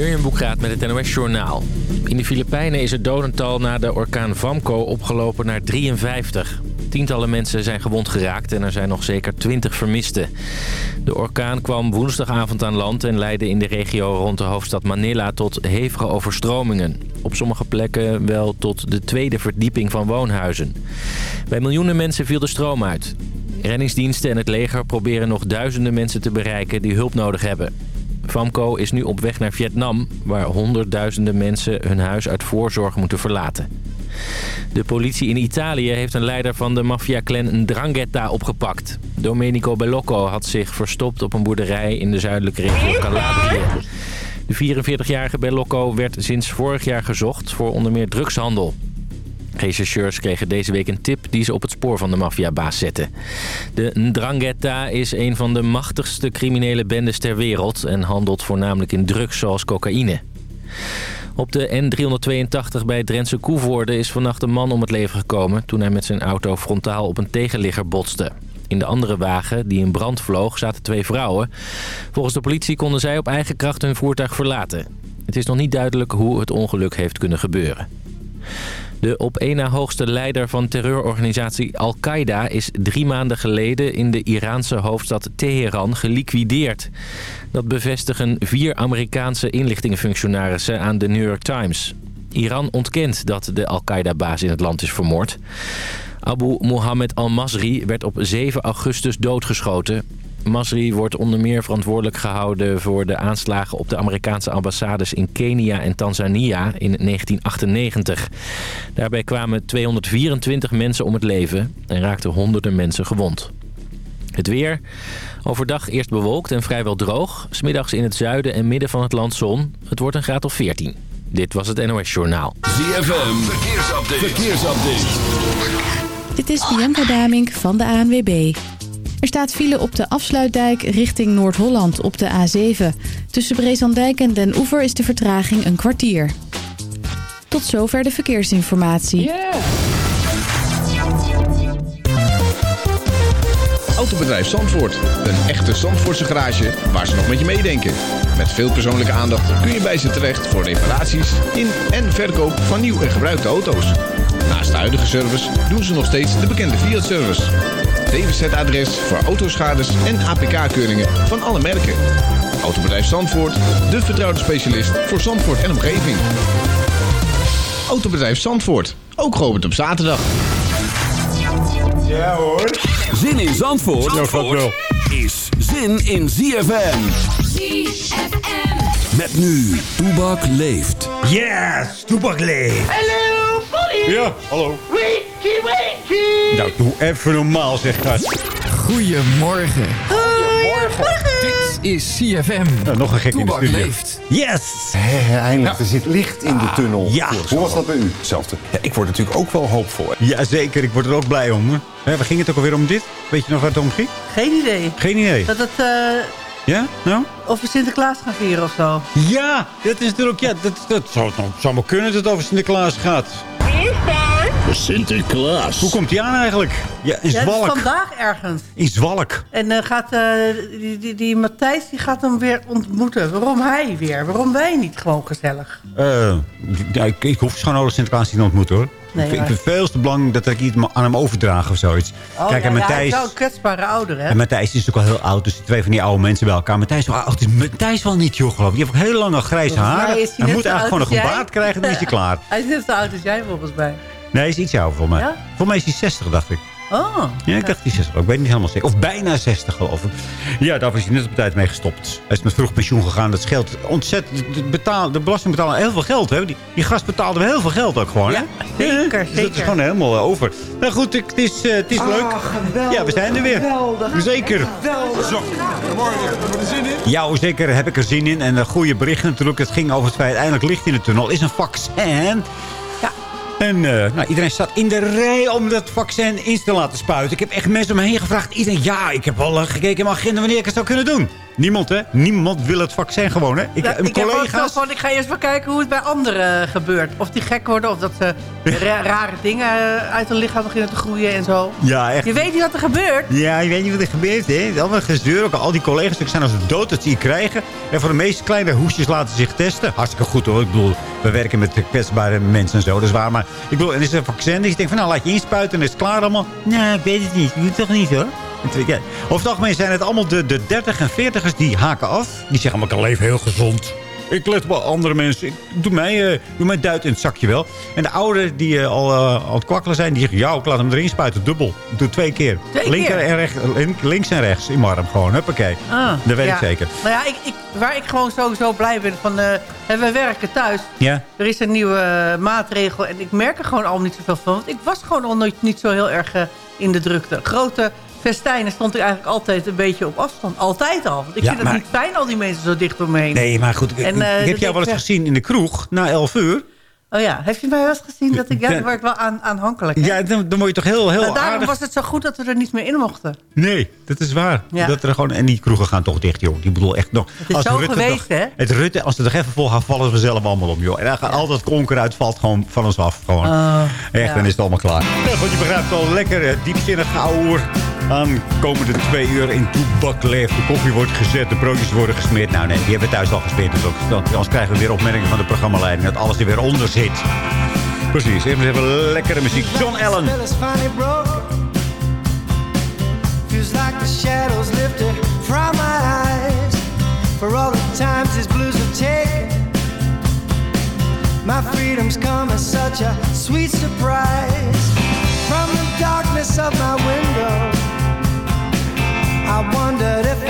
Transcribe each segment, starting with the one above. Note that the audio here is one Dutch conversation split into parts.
Jurjen Boekraat met het NOS Journaal. In de Filipijnen is het dodental na de orkaan Vamco opgelopen naar 53. Tientallen mensen zijn gewond geraakt en er zijn nog zeker 20 vermisten. De orkaan kwam woensdagavond aan land en leidde in de regio rond de hoofdstad Manila tot hevige overstromingen. Op sommige plekken wel tot de tweede verdieping van woonhuizen. Bij miljoenen mensen viel de stroom uit. Reddingsdiensten en het leger proberen nog duizenden mensen te bereiken die hulp nodig hebben. Famco is nu op weg naar Vietnam, waar honderdduizenden mensen hun huis uit voorzorg moeten verlaten. De politie in Italië heeft een leider van de maffia-clan Ndrangheta opgepakt. Domenico Bellocco had zich verstopt op een boerderij in de zuidelijke regio Calabrië. De 44-jarige Bellocco werd sinds vorig jaar gezocht voor onder meer drugshandel. Rechercheurs kregen deze week een tip die ze op het spoor van de maffiabaas zetten. De Ndrangheta is een van de machtigste criminele bendes ter wereld... en handelt voornamelijk in drugs zoals cocaïne. Op de N382 bij Drentse Koevoorde is vannacht een man om het leven gekomen... toen hij met zijn auto frontaal op een tegenligger botste. In de andere wagen, die in brand vloog, zaten twee vrouwen. Volgens de politie konden zij op eigen kracht hun voertuig verlaten. Het is nog niet duidelijk hoe het ongeluk heeft kunnen gebeuren. De op één na hoogste leider van terreurorganisatie Al-Qaeda is drie maanden geleden in de Iraanse hoofdstad Teheran geliquideerd. Dat bevestigen vier Amerikaanse inlichtingenfunctionarissen aan de New York Times. Iran ontkent dat de Al-Qaeda-baas in het land is vermoord. Abu Mohammed al-Masri werd op 7 augustus doodgeschoten. Masri wordt onder meer verantwoordelijk gehouden voor de aanslagen op de Amerikaanse ambassades in Kenia en Tanzania in 1998. Daarbij kwamen 224 mensen om het leven en raakten honderden mensen gewond. Het weer. Overdag eerst bewolkt en vrijwel droog. Smiddags in het zuiden en midden van het land zon. Het wordt een graad of 14. Dit was het NOS Journaal. ZFM. Verkeersupdate. Verkeersupdate. Dit is Bianca Damink van de ANWB. Er staat file op de afsluitdijk richting Noord-Holland op de A7. Tussen Brezandijk en Den Oever is de vertraging een kwartier. Tot zover de verkeersinformatie. Autobedrijf Zandvoort. Een echte Zandvoortse garage waar ze nog met je meedenken. Met veel persoonlijke aandacht kun je bij ze terecht voor reparaties in en verkoop van nieuw en gebruikte auto's. Naast de huidige service doen ze nog steeds de bekende Fiat-service. DWZ-adres voor autoschades en APK-keuringen van alle merken. Autobedrijf Zandvoort, de vertrouwde specialist voor Zandvoort en omgeving. Autobedrijf Zandvoort, ook geopend op zaterdag. Ja hoor. Zin in Zandvoort, Zandvoort is zin in ZFM. ZFM. Met nu, Toebak leeft. Yes, Toebak leeft. Hallo, Polly. Ja, hallo. Weekie. Nou, doe even normaal, zeg gast. Goedemorgen. Goedemorgen. Dit is CFM. Nou, nog een gek in de studio. leeft. Yes! Hé, eindelijk, er zit licht in de tunnel. Ja. Hoe was dat bij u? Hetzelfde. Ja, ik word natuurlijk ook wel hoopvol. Ja, zeker. Ik word er ook blij om. Hè. Hè, waar ging het ook alweer om dit? Weet je nog waar het om ging? Geen idee. Geen idee. Dat het, eh, Ja? Nou? of we Sinterklaas gaan vieren of zo. Ja, dat is natuurlijk... Ja, dat, dat zou, dat zou maar kunnen dat het over Sinterklaas gaat. Sinterklaas. Hoe komt die aan eigenlijk? Ja, in Ja, het is Zwalk. vandaag ergens. In Zwalk. En eh, gaat, eh, die, die, die Matthijs die gaat hem weer ontmoeten. Waarom hij weer? Waarom wij niet gewoon gezellig? Eh, ja, ik, ik hoef gewoon alle Sinterklaas niet te ontmoeten, hoor. Nee, ik, vind het veel te belangrijk dat ik iets aan hem overdraag of zoiets. Oh, Kijk, ja, en ja, hij Matthijs... is wel een kwetsbare ouder, hè? En Matthijs is ook al heel oud, dus die twee van die oude mensen bij elkaar. Matthijs, is wel oud, is Matthijs wel niet, joh, geloof ik. Die heeft ook heel lange grijze haren. is hij Hij moet eigenlijk gewoon nog een baard krijgen, dan is hij klaar. Hij is net zo oud als jij, volgens mij. Nee, hij is iets ouder, volgens mij. Ja? Volgens mij is hij 60, dacht ik. Oh. Ja, ik dacht hij 60. Ik weet niet helemaal zeker. Of bijna 60, geloof ik. Ja, daar was hij net op tijd mee gestopt. Hij is met vroeg pensioen gegaan. Dat scheelt ontzettend. De, betaal, de belasting betalen heel veel geld. Hè? Die, die gast betaalde heel veel geld ook gewoon. Ja, hè? zeker, Dus dat is zeker. gewoon helemaal eh, over. Nou goed, het is, eh, het is leuk. Ja, we zijn er weer. Zeker. Zo, morgen. Hebben we er zin in? Ja, zeker heb ik er zin in. En een goede bericht natuurlijk. Het ging over het feit eindelijk licht in de tunnel. Is een vaccin. En eh, nou, iedereen staat in de rij om dat vaccin in te laten spuiten. Ik heb echt mensen om me heen gevraagd. Iedereen, ja, ik heb al eh, gekeken in mijn agenda wanneer ik het zou kunnen doen. Niemand, hè? Niemand wil het vaccin gewoon, hè? Ik, Ja, mijn ik heb ook collega's... van, ik ga eerst maar kijken hoe het bij anderen gebeurt. Of die gek worden, of dat ze ra- rare dingen eh, uit hun lichaam beginnen te groeien en zo. Ja, echt. Je weet niet wat er gebeurt. Ja, je weet niet wat er gebeurt, hè? Is allemaal gezeur. Ook al die collega's die zijn als dood dat ze hier krijgen. En voor de meeste kleine hoesjes laten ze zich testen. Hartstikke goed, hoor. Ik bedoel, we werken met kwetsbare mensen en zo. Dat is waar. Maar ik bedoel, en is er een vaccin. Dus je denkt van, nou, laat je inspuiten en is het klaar allemaal. Nee, ik weet het niet. Ik doe het toch niet, hoor. Toen- ja. Over het algemeen zijn het allemaal de, de 30 en 40ers die haken af. Die zeggen allemaal, ik leef heel gezond. Ik let op andere mensen. Ik doe mij, eh, doe mij duit in het zakje wel. En de ouderen die eh, al, eh, al het kwakkelen zijn, die zeggen... ja, ik laat hem erin spuiten, dubbel. Ik doe twee keer. Twee Linker keer? En recht, link- links en rechts in mijn arm gewoon. Huppakee. Ah, dat weet ja. ik zeker. Nou ja, ik, ik, waar ik gewoon sowieso blij ben van... eh, we werken thuis. Ja? Er is een nieuwe maatregel en ik merk er gewoon al niet zoveel van. Want ik was gewoon al nooit niet zo heel erg in de drukte. Grote festijnen stond ik eigenlijk altijd een beetje op afstand. Altijd al. Want ik Ja, vind het maar- niet fijn, al die mensen zo dicht om me heen. Nee, maar goed. Ik, En, eh, ik heb jou wel eens gezien in de kroeg na 11 uur. Oh ja, heb je mij wel eens gezien? Dat ik, ja, dan word ik wel aan, aanhankelijk. hè? Ja, dan, dan word je toch heel, heel Maar daarom aardig. was het zo goed dat we er niet meer in mochten. Nee, dat is waar. Ja. Dat er gewoon, en die kroegen gaan toch dicht, joh. Ik bedoel echt nog... is zo Rutte geweest, nog- hè? Het Rutte, als ze er even vol gaan, vallen we zelf allemaal om, joh. En dan gaat al dat onkruid valt gewoon van ons af. Gewoon. Oh, echt, ja. dan is het allemaal klaar. Ja, goed, je begrijpt al lekker eh, diepzinnig geouwer. Aan komende twee uur in Toebak leeft. De koffie wordt gezet, de broodjes worden gesmeerd. Nou nee, die hebben we thuis al gesmeerd. Dus ook, dan- anders krijgen we weer opmerkingen van de programmaleiding... dat alles er weer onder zit. Precies, even, even lekkere muziek. John Allen. For all the times these blues have taken. My freedom's come as such a sweet surprise. From the darkness of my window, I wondered if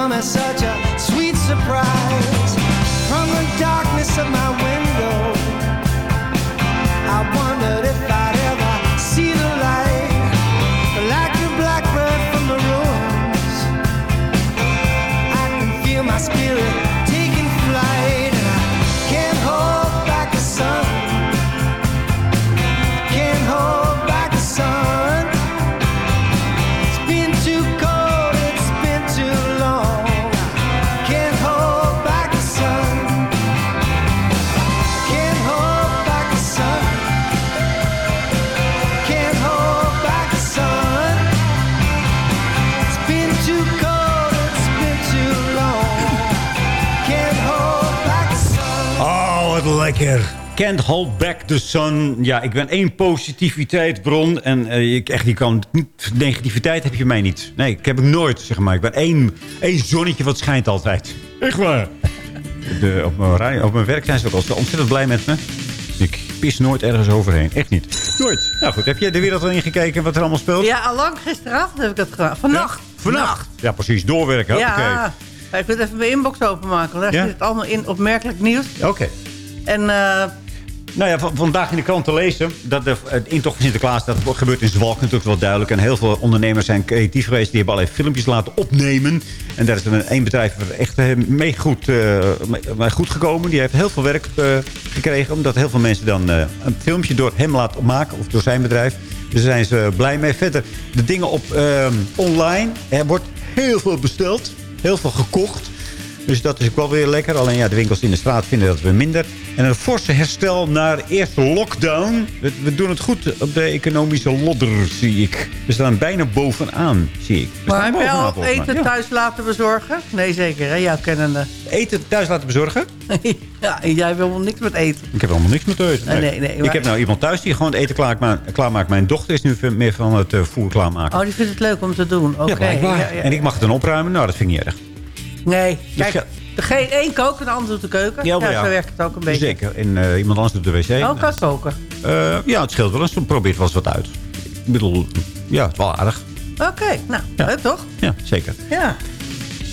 promise Can't hold back the sun. Ja, ik ben één positiviteitsbron. En eh, ik, echt, die kan, niet- negativiteit heb je mij niet. Nee, ik heb het nooit, zeg maar. Ik ben één, één zonnetje wat schijnt altijd. Echt waar. De, op, mijn, rij- op mijn werk zijn ze ook altijd ontzettend blij met me. Ik pis nooit ergens overheen. Echt niet. Nooit. Nou goed, heb jij de wereld al ingekeken wat er allemaal speelt? Ja, allang gisteravond heb ik dat gedaan. Vannacht. Vannacht. Ja, precies. Doorwerken. Ja. Ik wil even mijn inbox openmaken. Daar Ja? zit het allemaal in opmerkelijk nieuws. Oké. En eh, Nou ja, vandaag in de krant te lezen. Dat de, intocht van Sinterklaas, dat gebeurt in Zwalk natuurlijk wel duidelijk. En heel veel ondernemers zijn creatief geweest. Die hebben allerlei filmpjes laten opnemen. En daar is een één bedrijf echt eh, mee goed, mee goed gekomen. Die heeft heel veel werk eh, gekregen. Omdat heel veel mensen dan een filmpje door hem laten maken. Of door zijn bedrijf. Dus daar zijn ze blij mee. Verder, de dingen op ehm, online. Er wordt heel veel besteld. Heel veel gekocht. Dus dat is ook wel weer lekker. Alleen ja, de winkels in de straat vinden dat weer minder. En een forse herstel naar eerste lockdown. We, we doen het goed op de economische lodder, zie ik. We staan bijna bovenaan, zie ik. We Maar mij. eten Ja. thuis laten bezorgen? Nee, zeker, hè? Jouw kennende. Eten thuis laten bezorgen? ja, jij wil helemaal niks met eten. Ik heb helemaal niks met eten. Nee, nee, nee, ik heb nou iemand thuis die gewoon het eten klaarmaakt. klaarmaakt. Mijn dochter is nu meer van het eh, voer klaarmaken. Oh, die vindt het leuk om te doen. Oké. ja, ja. En ik mag het dan opruimen. Nou, dat vind ik niet erg. Nee, Dus kijk, degene één kookt en de ander doet de keuken. Ja, zo werkt het ook een beetje. Zeker. En eh, iemand anders doet de wc. Oh, kan koken. Eh, ja, het scheelt wel eens. Probeert wel eens wat uit. Ik bedoel, ja, het is wel aardig. Oké, nou, leuk toch? Ja, zeker. Ja.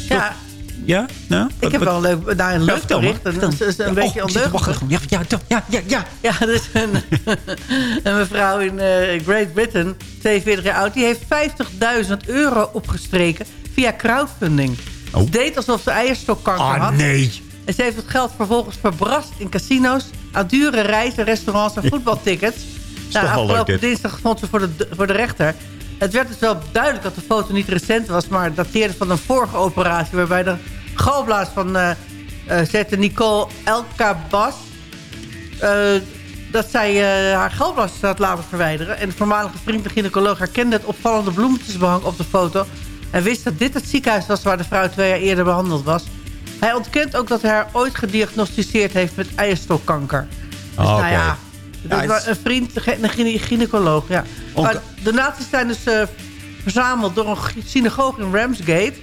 Ja, Ja? Nou, ik heb wel een leuk, nou, een leuk vertel maar, bericht. Een, een, een, Oh, beetje wachten. ondeugend. Ja, ja, ja, ja, ja. Ja, dus een, een mevrouw in eh, Great Britain, 42 jaar oud... die heeft 50.000 euro opgestreken via crowdfunding. Oh. Deed alsof ze eierstokkanker Ah, had. nee. En ze heeft het geld vervolgens verbrast in casino's... aan dure reizen, restaurants en voetbaltickets. Nou, leuk, afgelopen dinsdag stond ze voor de, voor de rechter. Het werd dus wel duidelijk dat de foto niet recent was... maar dateerde van een vorige operatie... waarbij de galblaas van eh eh, zette Nicole Elkabas... eh, dat zij haar galblaas had laten verwijderen. En de voormalige vriend de gynaecoloog herkende het opvallende bloemetjesbehang op de foto... en wist dat dit het ziekenhuis was waar de vrouw twee jaar eerder behandeld was. Hij ontkent ook dat hij haar ooit gediagnosticeerd heeft met eierstokkanker. Dus Ah, nou oké. ja, dat was een vriend, een gyne- gynaecoloog, ja. Maar donaties zijn dus eh, verzameld door een synagoge in Ramsgate...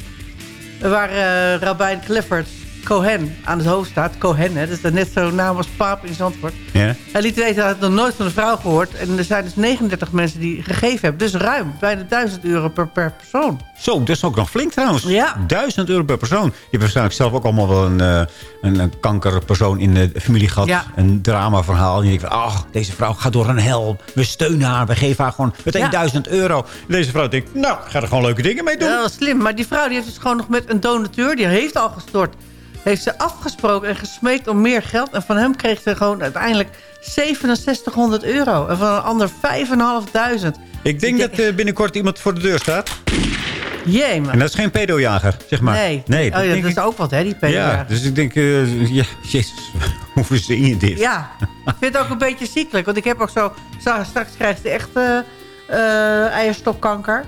waar eh Rabijn Clifford Cohen aan het hoofd staat. Cohen, hè, dat is net zo'n naam als paap in Zandvoort. Ja. Hij liet weten dat hij nog nooit van een vrouw gehoord. En er zijn dus 39 mensen die gegeven hebben. Dus ruim, bijna 1000 euro per, per persoon. Zo, dat is ook nog flink trouwens. Ja. 1000 euro per persoon. Je hebt waarschijnlijk zelf ook allemaal wel een, eh, een, een kankerpersoon in de familie gehad. Ja. Een dramaverhaal. En je denkt van, ach, deze vrouw gaat door een hel. We steunen haar. We geven haar gewoon meteen Ja. 1000 euro. Deze vrouw denkt, nou, ik ga er gewoon leuke dingen mee doen. Ja, dat was slim. Maar die vrouw die heeft dus gewoon nog met een donateur... die heeft al gestort. Heeft ze afgesproken en gesmeekt om meer geld. En van hem kreeg ze gewoon uiteindelijk 6700 euro. En van een ander 5.500. Ik denk dat eh, binnenkort iemand voor de deur staat. Jee, man. En dat is geen pedojager, zeg maar. Nee, nee oh, ja, denk dat is ik- ook wat, hè, die pedo. Ja, dus ik denk, eh, ja, jezus, hoe verzin je dit? Ja, ik vind het ook een beetje ziekelijk. Want ik heb ook zo... Straks krijgt ze echt eh, eh, eierstokkanker.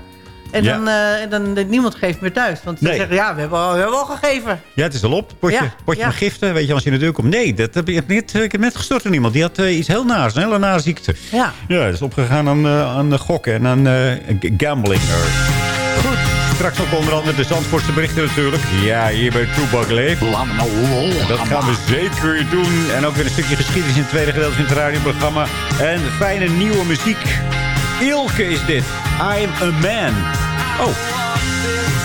En, Ja. dan, eh, en dan eh, niemand geeft meer thuis. Want ze Nee. zeggen, ja, we hebben, al, we hebben al gegeven. Ja, het is al op. Potje, Ja, potje ja. met giften, weet je, als je in de deur komt. Nee, dat heb ik net, ik heb net gestort aan iemand. Die had eh, iets heel naars, een hele nare ziekte. Ja. Ja, dat is opgegaan aan, eh, aan de gokken en aan eh, gambling. Goed, straks ook onder andere de Zandvoortse berichten natuurlijk. Ja, hier bij Toebak Leef. Dat gaan we zeker doen. En ook weer een stukje geschiedenis in het tweede gedeelte van het radioprogramma. En fijne nieuwe muziek. Ilke is dit. I'm a man. Oh.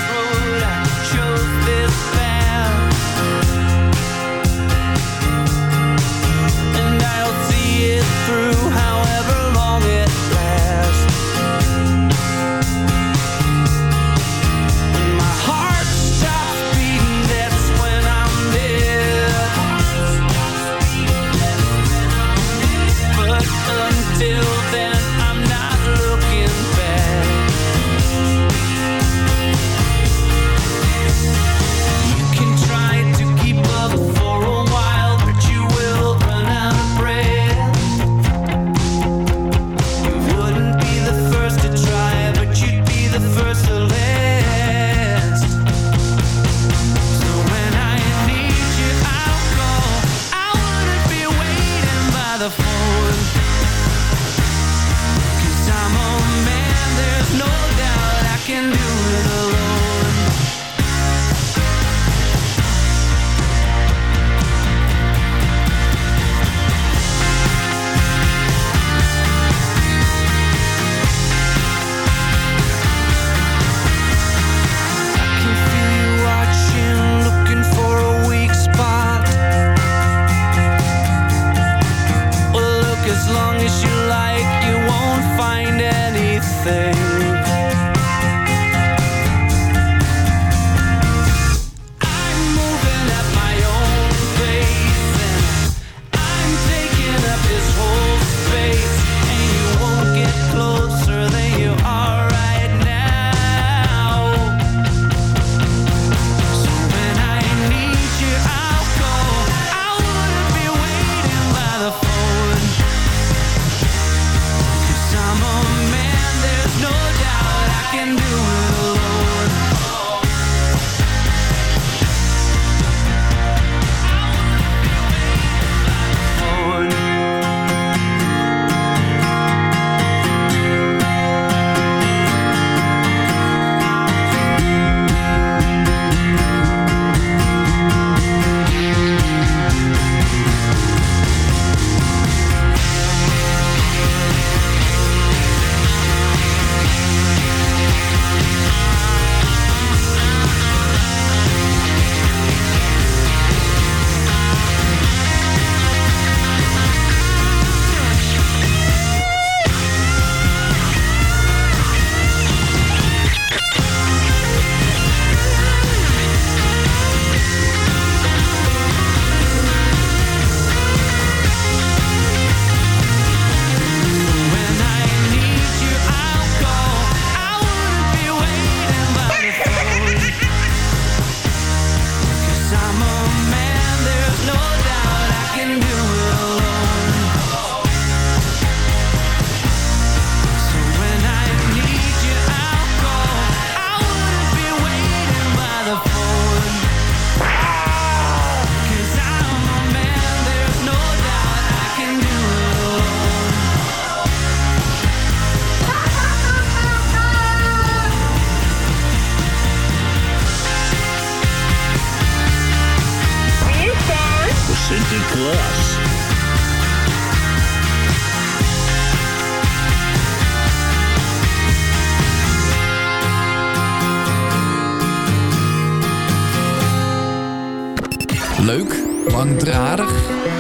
Leuk, langdradig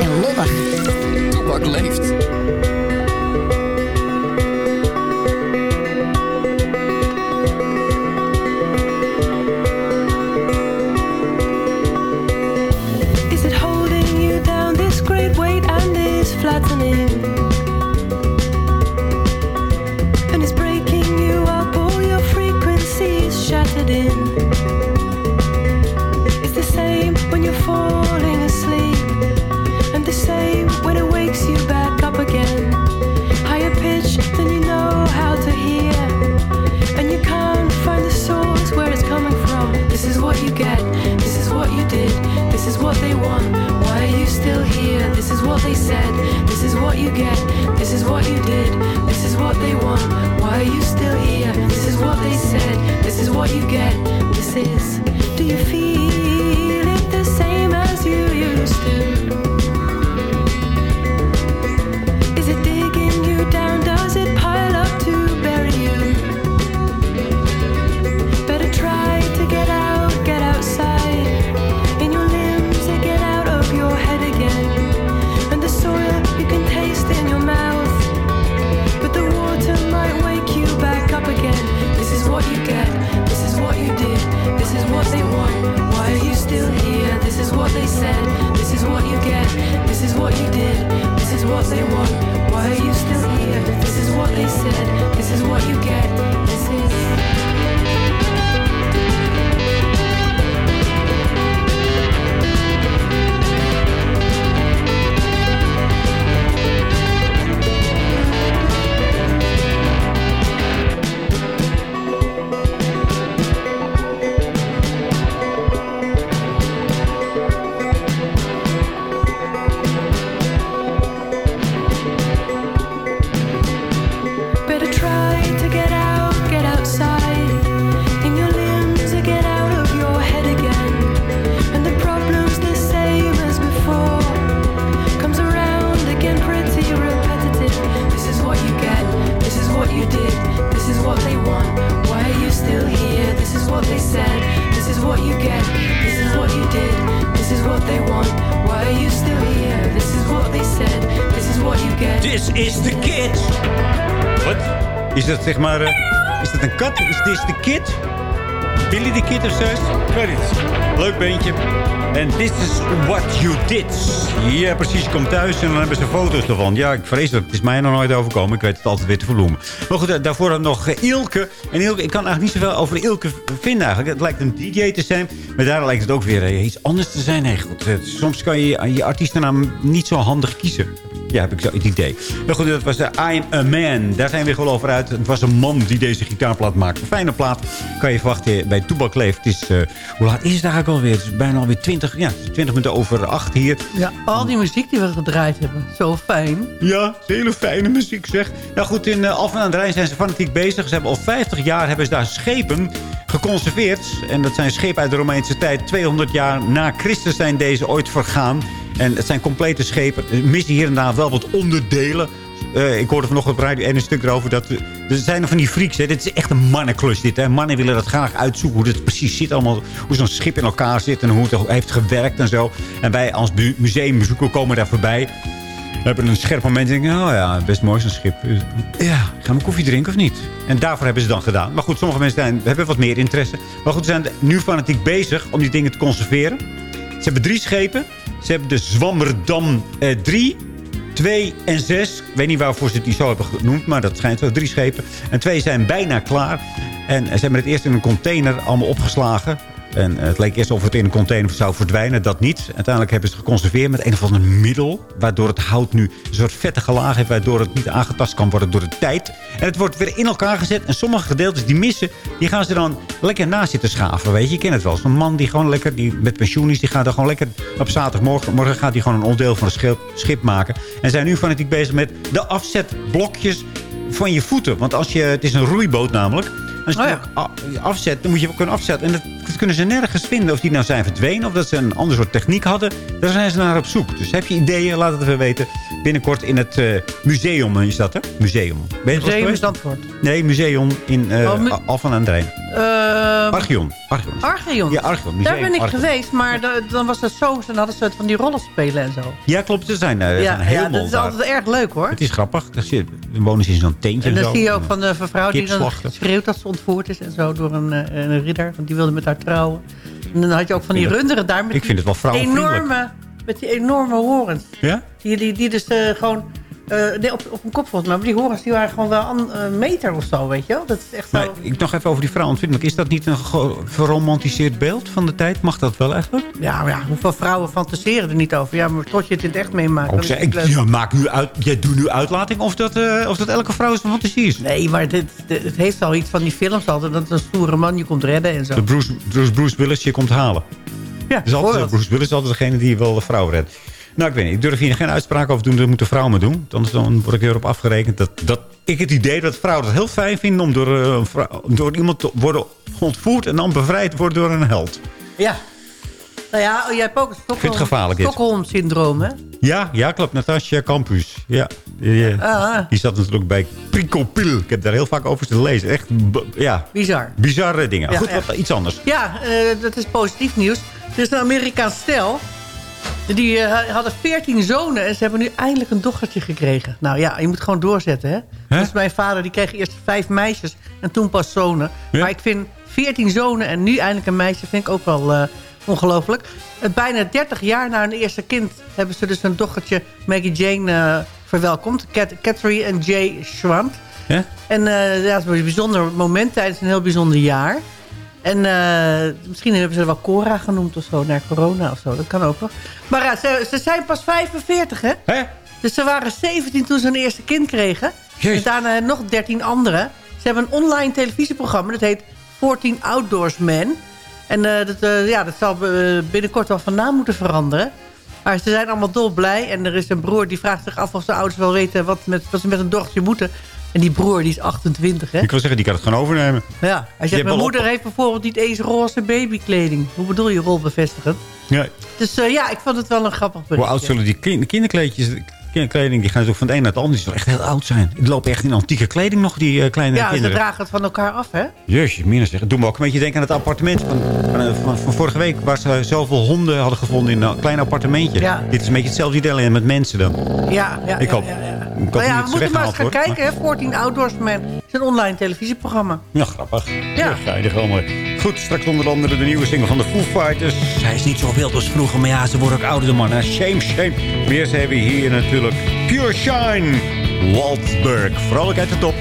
en lollig. Toebak leeft. is what you did. This is what they want. Why are you still here? This is what they said. This is what you get. This is. is what you get. Did. Ja, precies. Je komt thuis en dan hebben ze foto's ervan. Ja, ik vrees dat het is mij nog nooit overkomen. Ik weet het altijd weer te verloemen. Maar goed, eh, daarvoor nog eh, Ilke. En Ilke, ik kan eigenlijk niet zoveel over Ilke vinden eigenlijk. Het lijkt een DJ te zijn. Maar daar lijkt het ook weer eh, iets anders te zijn. Goed. Soms kan je je artiestennaam niet zo handig kiezen. Ja, heb ik zo het idee. Maar goed, dat was de I Am A Man. Daar zijn we gewoon over uit. Het was een man die deze gitaarplaat maakte. Een fijne plaat. Kan je verwachten bij Toebak Leeft. Het is, eh, hoe laat is het eigenlijk alweer? Het is bijna alweer 20, ja, 20 minuten over 8 hier. Ja, al die muziek die we gedraaid hebben. Zo fijn. Ja, hele fijne muziek zeg. Nou goed, in uh, Alphen aan de Rijn zijn ze fanatiek bezig. Ze hebben al 50 jaar hebben ze daar schepen geconserveerd. En dat zijn schepen uit de Romeinse tijd. 200 jaar na Christus zijn deze ooit vergaan. En het zijn complete schepen. Er missen hier en daar wel wat onderdelen. Uh, ik hoorde vanochtend op Radio 1 een stuk erover. Dat, uh, er zijn nog van die freaks. Hè. Dit is echt een mannenklus. Dit, hè. Mannen willen dat graag uitzoeken. Hoe het precies zit. Allemaal, hoe zo'n schip in elkaar zit. En hoe het heeft gewerkt en zo. En wij als museumbezoeker komen daar voorbij. We hebben een scherp moment en denken, oh ja, best mooi zo'n schip. Ja, gaan we koffie drinken of niet? En daarvoor hebben ze dan gedaan. Maar goed, sommige mensen zijn, hebben wat meer interesse. Maar goed, ze zijn nu fanatiek bezig om die dingen te conserveren. Ze hebben drie schepen. Ze hebben de Zwammerdam eh, 3, 2 en 6. Ik weet niet waarvoor ze die zo hebben genoemd, maar dat schijnt wel drie schepen. En twee zijn bijna klaar. En ze hebben het eerst in een container allemaal opgeslagen. En het leek eerst of het in een container zou verdwijnen. Dat niet. Uiteindelijk hebben ze het geconserveerd met een of ander middel. Waardoor het hout nu een soort vettige laag heeft. Waardoor het niet aangetast kan worden door de tijd. En het wordt weer in elkaar gezet. En sommige gedeeltes die missen, die gaan ze dan lekker na zitten schaven. Weet je, je kent het wel. Zo'n man die gewoon lekker, die met pensioen is, die gaat er gewoon lekker op zaterdagmorgen. Morgen gaat hij gewoon een onderdeel van een schip, schip maken. En zijn nu fanatiek bezig met de afzetblokjes van je voeten. Want als je, het is een roeiboot namelijk. Als je Oh ja. het afzet, dan moet je ook kunnen afzetten. En dat, dat kunnen ze nergens vinden. Of die nou zijn verdwenen. Of dat ze een ander soort techniek hadden. Daar zijn ze naar op zoek. Dus heb je ideeën, laat het even weten. Binnenkort in het eh, museum is dat, hè? Museum. Ben je Museum in? Zandvoort. Nee, museum in uh, Oh, mu- Alphen aan de Rijn. Ehm, Archeon. Archeon. Archeon. Ja, Archeon. Daar Museum ben ik Archeon. geweest, maar dan was het zo. En hadden ze het van die rollenspelen en zo. Ja, klopt. Ze zijn, uh, ja, zijn helemaal ja, dat is daar. altijd erg leuk hoor. Het is grappig. Dan je- Dan wonen ze in zo'n tentje. En dan zo. zie je ook van de vrouw die dan schreeuwt dat ze ontvoerd is en zo door een, eh, een ridder. Want die wilde met haar trouwen. En dan had je ook van die runderen daar met ik vind het wel enorme, met die enorme horens. Ja? Die, die, die dus eh, gewoon eh, nee, op, op een kop volgens mij. Maar die horens die waren gewoon wel een meter of zo, weet je wel. Dat is echt Maar zo... ik nog even over die vrouwenvriendelijk. Is dat niet een verromantiseerd beeld van de tijd? Mag dat wel eigenlijk? Ja, maar ja, hoeveel vrouwen fantaseren er niet over? Ja, maar tot je het in het echt meemaakt. Ook zei is leuk. ja, maak nu uit, jij doet nu uitlating of dat, eh, of dat elke vrouw zijn fantasie is. Nee, maar dit, dit- het heeft al iets van die films altijd. Dat een stoere man je komt redden en zo. De Bruce, Bruce, Bruce Willis je komt halen. Ja, Dus altijd. Bruce Willis is altijd degene die wel de vrouw redt. Nou, ik weet niet. Ik durf hier geen uitspraak over te doen. Dat moeten vrouwen maar doen. Anders dan word ik erop afgerekend. Dat, dat ik het idee dat vrouwen het heel fijn vinden... om door, eh, door iemand te worden ontvoerd... en dan bevrijd worden door een held. Ja. Nou ja, jij hebt ook het gevaarlijk, dit. Stockholm-syndroom, hè? Ja, ja, klopt. Natasja Campus. Ja, die, eh, Ah, die zat natuurlijk bij Prikopil. Ik heb daar heel vaak over zitten lezen. Echt, ja, bizar. bizarre dingen. Ja, Goed, echt. wat, iets anders. Ja, eh, dat is positief nieuws. Er is een Amerikaans stel. Die eh, hadden 14 zonen en ze hebben nu eindelijk een dochtertje gekregen. Nou ja, je moet gewoon doorzetten, hè? Dus mijn vader die kreeg eerst vijf meisjes en toen pas zonen. Ja? Maar ik vind 14 zonen en nu eindelijk een meisje vind ik ook wel eh, ongelooflijk. Het bijna 30 jaar na hun eerste kind hebben ze dus een dochtertje Maggie Jane eh, verwelkomd. Cat Catherine en Jay Schwant. Ja? En eh, ja, het was een bijzonder moment tijdens een heel bijzonder jaar. En eh, misschien hebben ze er wel Cora genoemd of zo, naar corona of zo. Dat kan ook nog. Maar ja, ze, ze zijn pas 45, hè? Hè? Dus ze waren 17 toen ze hun eerste kind kregen. Jezus. En daarna nog 13 anderen. Ze hebben een online televisieprogramma. Dat heet 14 Outdoors Men. En eh, dat, eh, ja, dat zal eh, binnenkort wel van naam moeten veranderen. Maar ze zijn allemaal dolblij. En er is een broer die vraagt zich af of zijn ouders wel weten... wat, met, wat ze met een dochtertje moeten. En die broer die is 28, hè? Ik wil zeggen, die kan het gewoon overnemen. Ja, hij zegt, mijn moeder op- heeft bijvoorbeeld niet eens roze babykleding. Hoe bedoel je rolbevestigend? Ja. Dus eh, ja, ik vond het wel een grappig Hoe berichtje. oud zullen die kin- kinderkleedjes... Kinderkleding, die gaan natuurlijk van het een naar het ander. Die zullen echt heel oud zijn. Die lopen echt in antieke kleding nog, die eh, kleine Ja, ze kinderen. dragen het van elkaar af, hè? Jezus, mina zeg. Het doet me ook een beetje denken aan het appartement van, van, eh, van, van vorige week... waar ze zoveel honden hadden gevonden in een klein appartementje. Ja. Dit is een beetje hetzelfde idee alleen met mensen dan. Ja, ja, Ik ja, hoop. ja, Nou ja, we moeten maar eens gaan kijken. hè. 14 Outdoors Man is een online televisieprogramma. Ja, grappig. Ja. Ja, geinig allemaal. Goed, straks onder andere de nieuwe single van de Foo Fighters. Hij is niet zo wild als vroeger, maar ja, ze worden ook ouder, de mannen. Shame, shame. Meer ze hebben hier natuurlijk Pure Shine. Waldsburg. Vrolijk uit de top.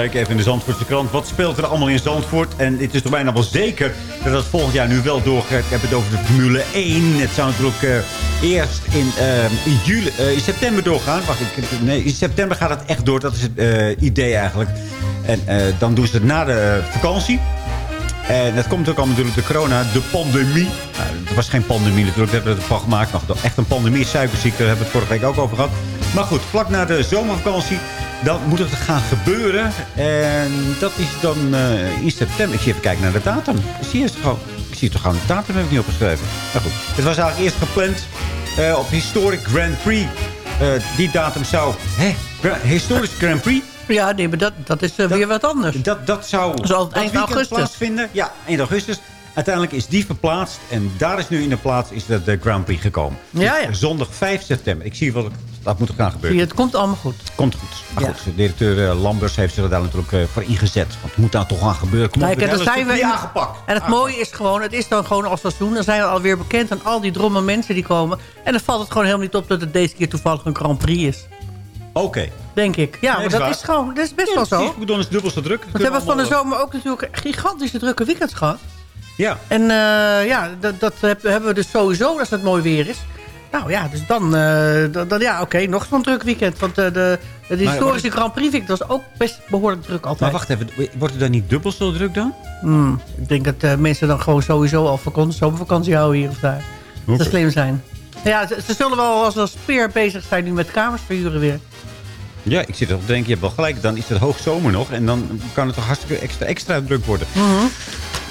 Kijken even in de Zandvoortse krant. Wat speelt er allemaal in Zandvoort? En het is toch bijna wel zeker dat het volgend jaar nu wel doorgaat. Ik heb het over de Formule 1. Het zou natuurlijk eh, eerst in, eh, juli, eh, in september doorgaan. Wacht, ik, nee, in september gaat het echt door. Dat is het idee eigenlijk. En dan doen ze het na de vakantie. En dat komt ook al natuurlijk de corona, de pandemie. Nou, het was geen pandemie natuurlijk, we hebben het van gemaakt. Nog echt een pandemie, suikerziekte, daar hebben we het vorige week ook over gehad. Maar goed, vlak na de zomervakantie, dan moet het gaan gebeuren. En dat is dan eh, in september. Ik zie even kijken naar de datum. Ik zie, het gewoon, ik zie het toch gewoon, de datum heb ik niet opgeschreven. Maar goed, het was eigenlijk eerst gepland eh, op Historic Grand Prix. Eh, die datum zou... Hè? Gra- Historisch Grand Prix? Ja, nee, maar dat, dat is weer wat anders. Dat, dat zou al dat eind weekend augustus. plaatsvinden. Ja, eind augustus. Uiteindelijk is die verplaatst. En daar is nu in de plaats is de, de Grand Prix gekomen. Ja, Dus ja. Zondag 5 september. Ik zie wat dat moet er gaan Zie gebeuren. je, het komt allemaal goed. Komt goed. Maar Ja. goed, directeur eh, Lambers heeft zich daar natuurlijk eh, voor ingezet. Want het moet daar toch gaan gebeuren. Kom op, Kijk, en dan zijn we in- aangepakt. En het mooie is gewoon, het is dan gewoon als seizoen. Dan zijn we alweer bekend aan al die dromme mensen die komen. En dan valt het gewoon helemaal niet op dat het deze keer toevallig een Grand Prix is. Oké. Denk ik. Ja, Nee, maar dat is gewoon, dat is best Ja, wel zo. precies. Ik bedoel, het is dubbel zo druk. Want we hebben van de zomer ook natuurlijk gigantische drukke weekends gehad. Ja. En eh, ja, dat, dat heb- hebben we dus sowieso als het mooi weer is. Nou ja, dus dan, eh, dan, dan- ja, oké, nog zo'n druk weekend. Want eh, de, de historische Grand Prix weekend was ook best behoorlijk druk altijd. Maar wacht even, wordt het dan niet dubbel zo druk dan? Hmm, ik denk dat eh, mensen dan gewoon sowieso al vakantie, zomervakantie houden hier of daar. Dat zou slim zijn. Ja, ze, ze zullen wel als een speer bezig zijn nu met kamers verhuren weer. Ja, ik zit erop te denken, je hebt wel gelijk. Dan is het hoogzomer nog en dan kan het toch hartstikke extra, extra druk worden.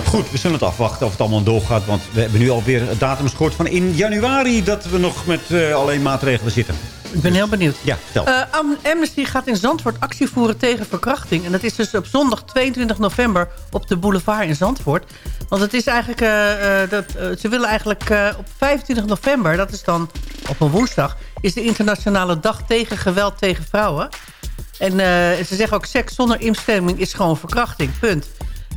Goed, we zullen het afwachten of het allemaal doorgaat. Want we hebben nu alweer datums gehoord van in januari... dat we nog met eh, alleen maatregelen zitten. Ik ben heel benieuwd. Ja, vertel. Eh, Am- Amnesty gaat in Zandvoort actie voeren tegen verkrachting. En dat is dus op zondag 22 november op de boulevard in Zandvoort. Want het is eigenlijk, eh, dat, ze willen eigenlijk op 25 november, dat is dan op een woensdag... is de internationale dag tegen geweld tegen vrouwen. En ze zeggen ook seks zonder instemming is gewoon verkrachting, punt.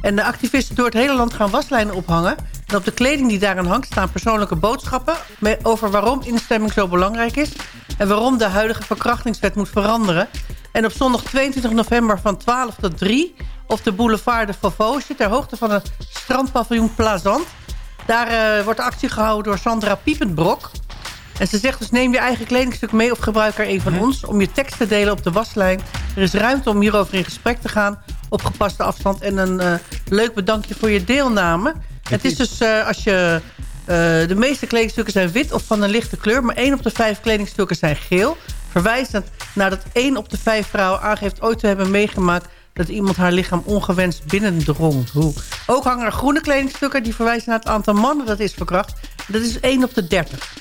En de activisten door het hele land gaan waslijnen ophangen. En op de kleding die daaraan hangt staan persoonlijke boodschappen... over waarom instemming zo belangrijk is... en waarom de huidige verkrachtingswet moet veranderen. En op zondag 22 november van 12 tot 3... op de boulevard de Fauvoosje... ter hoogte van het strandpaviljoen Plazant. Daar eh, wordt actie gehouden door Sandra Piepenbrok... En ze zegt dus neem je eigen kledingstuk mee of gebruik er een van ons... om je tekst te delen op de waslijn. Er is ruimte om hierover in gesprek te gaan op gepaste afstand. En een eh, leuk bedankje voor je deelname. Het is dus eh, als je... Eh, de meeste kledingstukken zijn wit of van een lichte kleur. Maar 1 op de 5 kledingstukken zijn geel. Verwijzend naar dat 1 op de 5 vrouwen aangeeft ooit te hebben meegemaakt dat iemand haar lichaam ongewenst binnendrong. Hoe? Ook hangen er groene kledingstukken die verwijzen naar het aantal mannen dat is verkracht. Dat is 1 op de 30.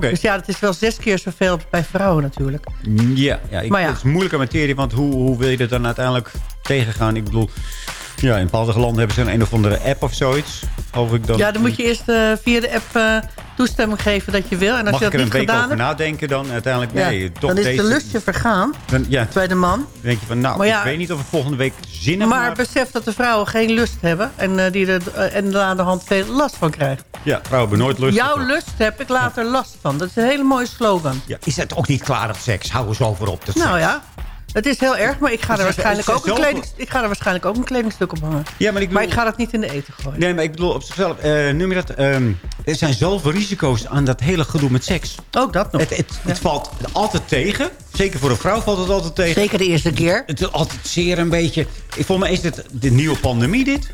Dus ja, dat is wel zes keer zoveel bij vrouwen natuurlijk. Ja, ja, ik, maar het is moeilijke materie, want hoe, hoe wil je dat dan uiteindelijk tegengaan? Ik bedoel, ja, in bepaalde landen hebben ze een, een of andere app of zoiets. Of ik dan... Ja, dan moet je eerst eh, via de app eh, toestemming geven dat je wil. En als Mag je ik dat er een week gedaan over hebt, nadenken dan? Uiteindelijk, ja, nee, toch dan is deze... de lustje vergaan Dan, ja, bij de man. dan denk je van, nou, ja, ik weet niet of ik volgende week zin heb. Maar besef dat de vrouwen geen lust hebben en eh, die er eh, en aan de hand veel last van krijgt. Ja, vrouwen hebben nooit lust. Jouw lust heb ik later last van. Dat is een hele mooie slogan. Ja, is het ook niet klaar op seks? Hou eens over op. Dat Nou seks. ja, het is heel erg, maar ik ga er, waarschijnlijk ook een kleding, ik ga er waarschijnlijk ook een kledingstuk op hangen. Ja, maar ik bedoel... Maar ik ga dat niet in de eten gooien. Nee, maar ik bedoel op zichzelf, noem je dat... ehm, er zijn zoveel risico's aan dat hele gedoe met seks. Ook dat nog. Het, het, het valt altijd tegen. Zeker voor een vrouw valt het altijd tegen. Zeker de eerste keer. Het is altijd zeer een beetje... Ik Volgens mij is dit de nieuwe pandemie dit.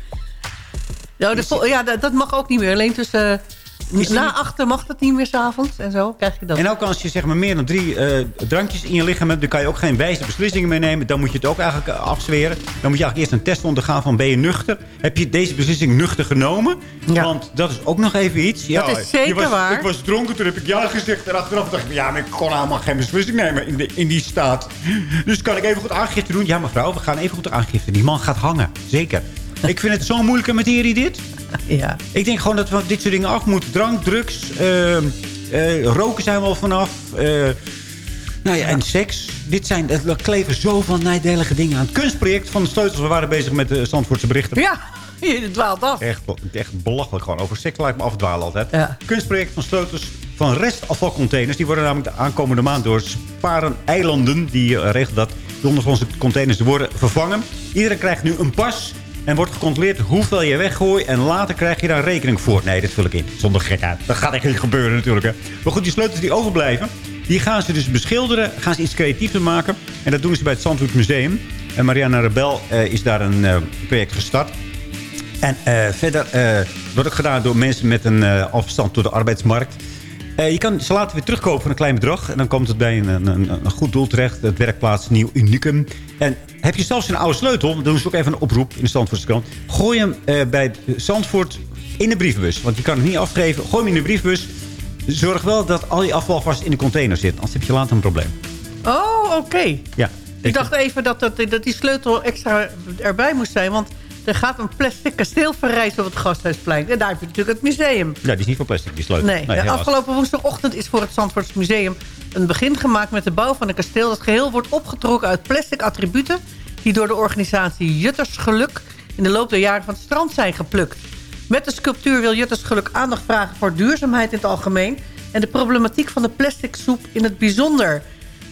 De vol- ja, dat dat mag ook niet meer. Alleen tussen... na achter mag dat niet meer s'avonds en zo. Krijg je dat. En ook als je zeg maar meer dan drie eh, drankjes in je lichaam hebt... dan kan je ook geen wijze beslissingen meenemen. Dan moet je het ook eigenlijk eh, afzweren. Dan moet je eigenlijk eerst een test ondergaan van ben je nuchter? Heb je deze beslissing nuchter genomen? Ja. Want dat is ook nog even iets. Ja, Dat is zeker was, waar. Ik was dronken, toen heb ik ja gezegd. En achteraf dacht ik, ja, maar ik kon helemaal geen beslissing nemen in, de, in die staat. Dus kan ik even goed aangifte doen? Ja, mevrouw, we gaan even goed aangifte. Die man gaat hangen, zeker. Ik vind het zo'n moeilijke materie, dit. Ja. Ik denk gewoon dat we dit soort dingen af moeten. Drank, drugs, ehm, eh, roken zijn we al vanaf. eh, nou ja, en seks. Dit zijn, er kleven zoveel nadelige dingen aan. Het kunstproject van de Sleutels. We waren bezig met de Zandvoortse berichten. Ja, je dwaalt af. Echt, echt belachelijk gewoon. Over seks lijkt me afdwalen altijd. Ja. Kunstproject van Sleutels van restafvalcontainers. Die worden namelijk de aankomende maand door Sparen Eilanden. Die eh, regelt dat de ondergrondse containers worden vervangen. Iedereen krijgt nu een pas. En wordt gecontroleerd hoeveel je weggooit. En later krijg je daar rekening voor. Nee, dat vul ik in. Zonder gekheid. Dat gaat echt niet gebeuren natuurlijk. Hè. Maar goed, die sleutels die overblijven. Die gaan ze dus beschilderen. Gaan ze iets creatiever maken. En dat doen ze bij het Zandvoort Museum. En Mariana Rebel eh, is daar een eh, project gestart. En eh, verder wordt ook gedaan door mensen met een afstand door de arbeidsmarkt. Eh, je kan ze laten weer terugkopen voor een klein bedrag. En dan komt het bij een, een, een, goed doel terecht. Het werkplaats Nieuw Unicum. En heb je zelfs een oude sleutel. Dan doen ze ook even een oproep in de Zandvoortse krant. Gooi hem eh, bij Zandvoort in de brievenbus. Want je kan het niet afgeven. Gooi hem in de brievenbus. Zorg wel dat al je afval vast in de container zit. Anders heb je later een probleem. Oh, oké. Ja. Ik dacht even dat, dat, dat die sleutel extra erbij moest zijn. Want er gaat een plastic kasteel verrijzen op het Gasthuisplein. En daar heb je natuurlijk het museum. Ja, die is niet van plastic, die sleutel. Nee, de helaas. afgelopen woensdagochtend is voor het Zandvoorts Museum... een begin gemaakt met de bouw van een kasteel. Dat geheel wordt opgetrokken uit plastic attributen... die door de organisatie Jutters Geluk... in de loop der jaren van het strand zijn geplukt. Met de sculptuur wil Jutters Geluk aandacht vragen... voor duurzaamheid in het algemeen... en de problematiek van de plastic soep in het bijzonder.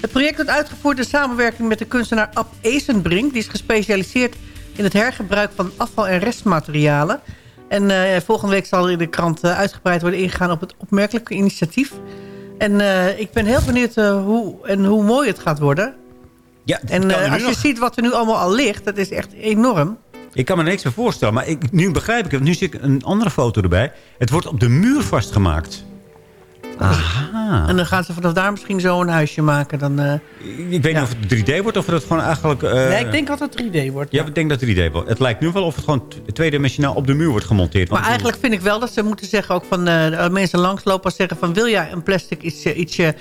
Het project wordt uitgevoerd in samenwerking met de kunstenaar Ab Ezenbrink... die is gespecialiseerd in het hergebruik van afval- en restmaterialen... En eh, volgende week zal er in de krant eh, uitgebreid worden ingegaan op het opmerkelijke initiatief. En eh, ik ben heel benieuwd hoe, en hoe mooi het gaat worden. Ja, En als je ziet wat er nu allemaal al ligt, dat is echt enorm. Ik kan me niks meer voorstellen. Maar ik, nu begrijp ik het. Nu zie ik een andere foto erbij. Het wordt op de muur vastgemaakt. Aha. En dan gaan ze vanaf daar misschien zo een huisje maken. Dan, eh, Ik weet niet of het 3D wordt of dat het gewoon eigenlijk... eh, nee, ik denk dat het 3D wordt. Ja, ik denk dat het 3D wordt. Het lijkt nu wel of het gewoon tweedimensionaal op de muur wordt gemonteerd. Maar eigenlijk vind ik wel dat ze moeten zeggen... ook van als mensen langslopen als zeggen van... wil jij een plastic ietsje, ietsje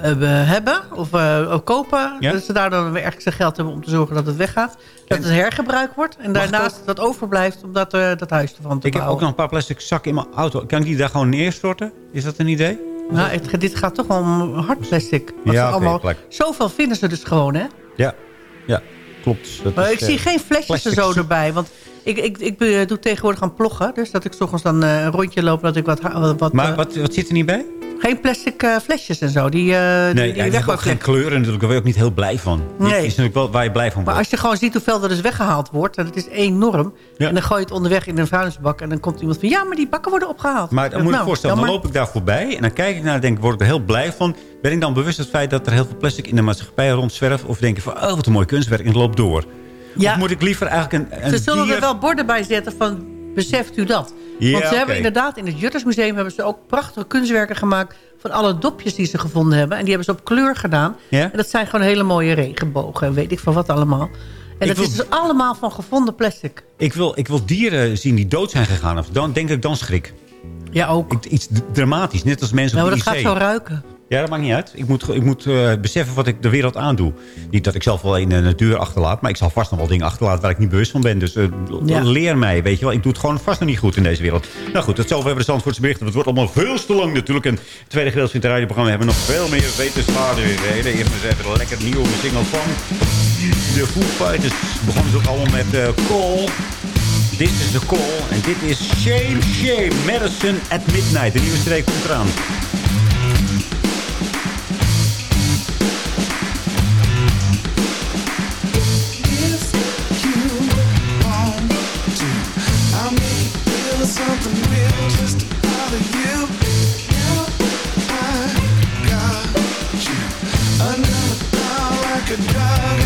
hebben of, eh, kopen... Ja? dat ze daar dan weer ergens geld hebben om te zorgen dat het weggaat. Dat het hergebruikt wordt. En daarnaast dat overblijft om dat, eh, dat huis ervan te Ik heb bouwen. ook nog een paar plastic zakken in mijn auto. Kan ik die daar gewoon neerstorten? Is dat een idee? Nou, het, dit gaat toch wel om hard plastic. Wat Ja, allemaal, zoveel vinden ze dus gewoon, hè? Ja, ja klopt. Dat Maar is, ik eh, zie geen flesjes en zo erbij. Want ik, ik, ik doe tegenwoordig aan ploggen. Dus dat ik 's ochtends dan eh, een rondje loop. Dat ik wat, wat, Maar eh, wat, wat zit er niet bij? Geen plastic eh, flesjes en zo. Die, eh Nee, die, ja, die hebben ook geen kleuren natuurlijk. Daar ben je ook niet heel blij van. Nee. Dit is natuurlijk wel waar je blij van Maar wordt. als je gewoon ziet hoeveel er dus weggehaald wordt... en het is enorm... Ja. en dan gooi je het onderweg in een vuilnisbak... en dan komt iemand van... ja, maar die bakken worden opgehaald. Maar dan moet je Nou, je voorstellen, dan loop ik daar voorbij... en dan kijk ik naar en denk, word ik er heel blij van. Ben ik dan bewust van het feit dat er heel veel plastic in de maatschappij rondzwerft? Of denk je van, oh, wat een mooi kunstwerk en het loopt door? Ja. Of moet ik liever eigenlijk een, een Ze zullen dier- er wel borden bij zetten van... beseft u dat? Ja, Want ze hebben inderdaad in het Juttersmuseum... hebben ze ook prachtige kunstwerken gemaakt... van alle dopjes die ze gevonden hebben. En die hebben ze op kleur gedaan. Ja? En dat zijn gewoon hele mooie regenbogen. En weet ik van wat allemaal. En Ik dat wil- is dus allemaal van gevonden plastic. Ik wil, ik wil dieren zien die dood zijn gegaan. Of dan denk ik dat dan schrik. Ja, ook. Ik- iets dramatisch, net als mensen Nou, op de dat IC. gaat zo ruiken. Ja, dat maakt niet uit. Ik moet, ik moet eh, beseffen wat ik de wereld aandoe. Niet dat ik zelf wel in de natuur achterlaat... maar ik zal vast nog wel dingen achterlaten waar ik niet bewust van ben. Dus eh, Ja. leer mij, weet je wel. Ik doe het gewoon vast nog niet goed in deze wereld. Nou goed, tot zover hebben we de Zandvoortse berichten. Het wordt allemaal veel te lang natuurlijk. En het tweede gedeelte van het radioprogramma hebben we nog veel meer wetenswaardigheden. Eerst maar eens even een lekker nieuwe single van de Foo Fighters. Begonnen ze ook allemaal met eh Call... Dit is de call en dit is Shame Shame Madison at Midnight. De nieuwe streek komt eraan. could die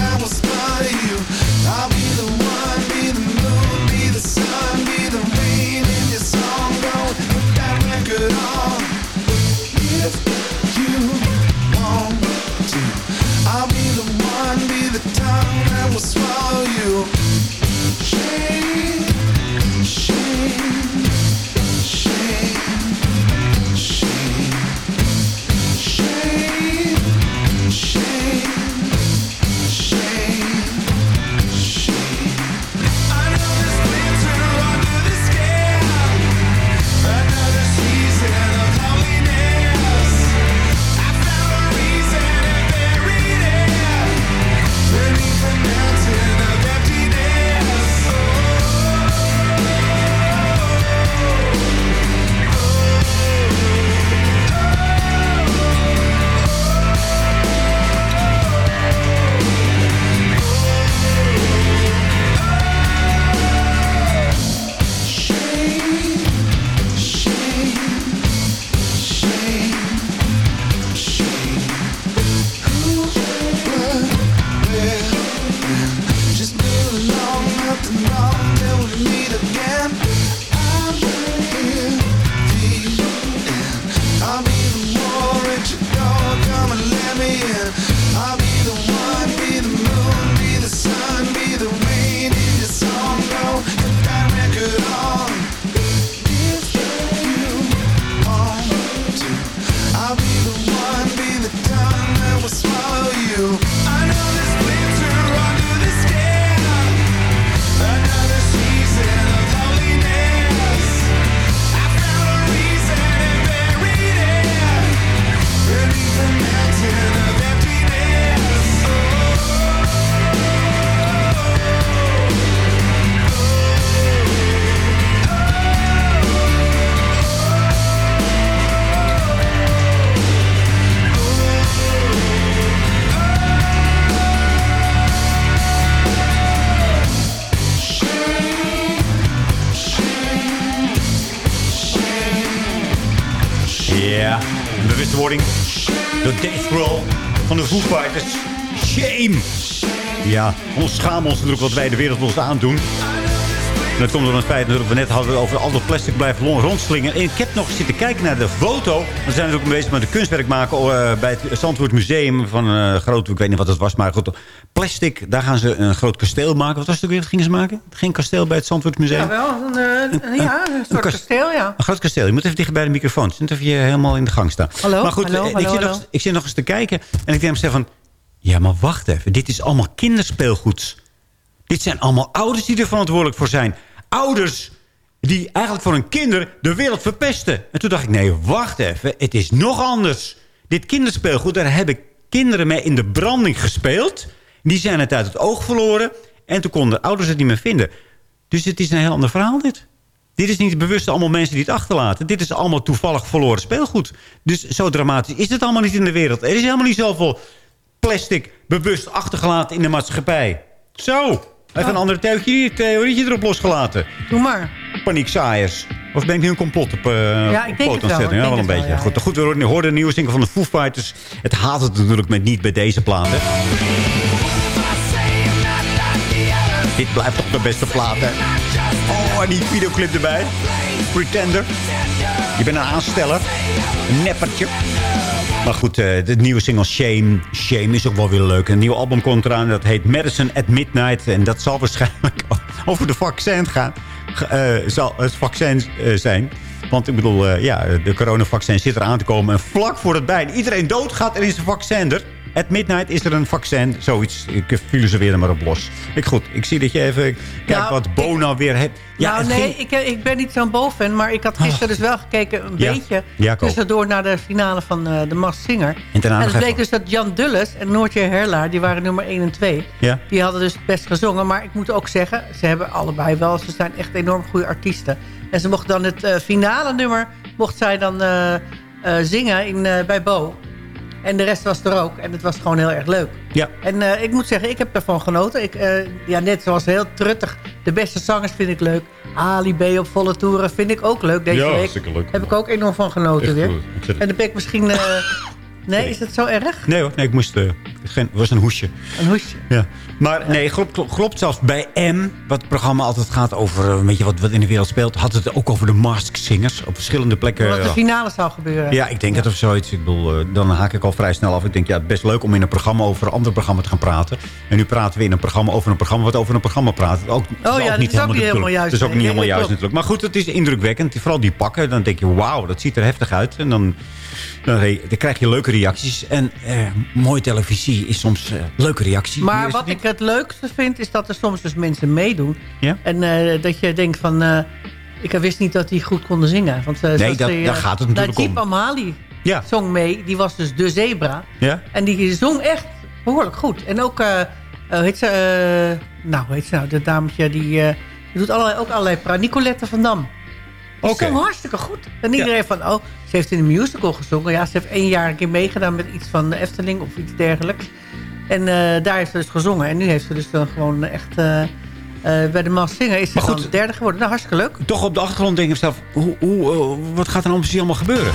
van de Foo Fighters. Shame. Ja, ons schamen ons natuurlijk wat wij de wereld ons aandoen. En dat komt door het feit dat we net hadden over al dat plastic blijven rondslingen. En ik heb nog zitten kijken naar de foto. We zijn natuurlijk bezig met de kunstwerk maken eh, bij het Zandvoort Museum. Van een groot, ik weet niet wat het was, maar goed. Plastic, daar gaan ze een groot kasteel maken. Wat was het ook weer? Wat gingen ze maken? Geen kasteel bij het Zandvoort Museum? Ja, wel. Een, eh, een, ja, een soort kasteel, ja. Een groot kasteel. Je moet even dicht bij de microfoon. Zit even je helemaal in de gang staan. Hallo, maar goed, hallo, ik, hallo, zit. Nog, ik zit nog eens te kijken. En ik denk mezelf van... Ja, maar wacht even. Dit is allemaal kinderspeelgoed. Dit zijn allemaal ouders die er verantwoordelijk voor zijn. Ouders die eigenlijk voor hun kinderen de wereld verpesten. En toen dacht ik, nee, wacht even. Het is nog anders. Dit kinderspeelgoed, daar hebben kinderen mee in de branding gespeeld. Die zijn het uit het oog verloren. En toen konden ouders het niet meer vinden. Dus het is een heel ander verhaal, dit. Dit is niet bewust allemaal mensen die het achterlaten. Dit is allemaal toevallig verloren speelgoed. Dus zo dramatisch is het allemaal niet in de wereld. Er is helemaal niet zoveel plastic bewust achtergelaten in de maatschappij. Zo, even een andere theorie, theorietje erop losgelaten. Doe maar. Paniekzaaiers. Of ben ik nu een complot op uh, Ja, ik denk het wel, Ja, wel een beetje. wel, ja, Goed, goed, we hoorden een nieuwe single van de Foo Fighters. Het haat het natuurlijk met niet bij deze platen. Dit blijft toch de beste plaat, hè? Oh, en die videoclip erbij. Pretender. Je bent een aansteller. Een neppertje. Maar goed, uh, de nieuwe single Shame. Shame is ook wel weer leuk. Een nieuw album komt eraan. Dat heet Medicine at Midnight. En dat zal waarschijnlijk over de vaccin gaan. Uh, zal het vaccin uh, zijn. Want ik bedoel, ja, de coronavaccin zit eraan te komen. En vlak voor het bijna iedereen doodgaat, er is een vaccin er. At midnight is er een vaccin. Zoiets. Ik filosofeer er maar op los. Ik, goed, ik zie dat je even kijkt Nou, wat Bona weer heeft. Ja, nou nee, ging- ik, ik ben niet zo'n Bo-fan, maar ik had gisteren dus wel gekeken een Ja. beetje Ja, tussendoor naar de finale van eh, de Masked Singer. En en het bleek even- dus dat Jan Dulles en Noortje Herlaar, die waren nummer 1 en 2. Ja. Die hadden dus best gezongen, maar ik moet ook zeggen, ze hebben allebei wel, ze zijn echt enorm goede artiesten. En ze mochten dan het eh, finale nummer, mocht zij dan eh, eh, zingen in, eh, bij Bo. En de rest was er ook. En het was gewoon heel erg leuk. Ja. En eh, ik moet zeggen, ik heb daarvan genoten. Ik, eh, ja, net zoals heel truttig. De beste zangers vind ik leuk. Ali B op volle toeren vind ik ook leuk deze Ja, week. hartstikke leuk. Heb ik ook enorm van genoten Echt weer. En dan ben ik misschien... eh, nee, is het zo erg? Nee hoor, nee, ik moest... eh, geen, het was een hoesje. Een hoesje. Ja. Maar nee, klopt, klopt, zelfs bij M, wat het programma altijd gaat over eh, weet je, wat, wat in de wereld speelt, had het ook over de Mask Singers op verschillende plekken. Wat de finale zou gebeuren. Ja, ik denk het of zoiets. Ik bedoel, eh, dan haak ik al vrij snel af. Ik denk, ja, het is best leuk om in een programma over een ander programma te gaan praten. En nu praten we in een programma over een programma wat over een programma praat. Ook, ja, dat is ook niet helemaal juist. Dat is ook niet helemaal juist natuurlijk. Maar goed, het is indrukwekkend. Vooral die pakken. Dan denk je, wauw, dat ziet er heftig uit. En dan, dan, dan krijg je leuke reacties. En eh, mooie televisie is soms eh, leuke reactie. Maar wat ik het leukste vind, is dat er soms dus mensen meedoen. Ja? En eh, dat je denkt van... eh, ik wist niet dat die goed konden zingen. Want, eh, zoals dat- die, daar gaat het natuurlijk Najib om. Amali Ja. zong mee. Die was dus de zebra. Ja? En die zong echt behoorlijk goed. En ook, hoe heet ze, nou, hoe heet ze nou, dat dametje die, eh, die doet allerlei, ook allerlei pra Nicolette van Dam. Oké. zong hartstikke goed. En iedereen van, oh, ze heeft in een musical gezongen. Ja, ze heeft één jaar een keer meegedaan met iets van de Efteling of iets dergelijks. En eh, daar heeft ze dus gezongen. En nu heeft ze dus dan gewoon echt... eh, eh, bij de Maas Singer is ze goed. dan derde geworden. Nou, hartstikke leuk. Toch op de achtergrond denk ik zelf, hoe, hoe, wat gaat er dan precies allemaal gebeuren?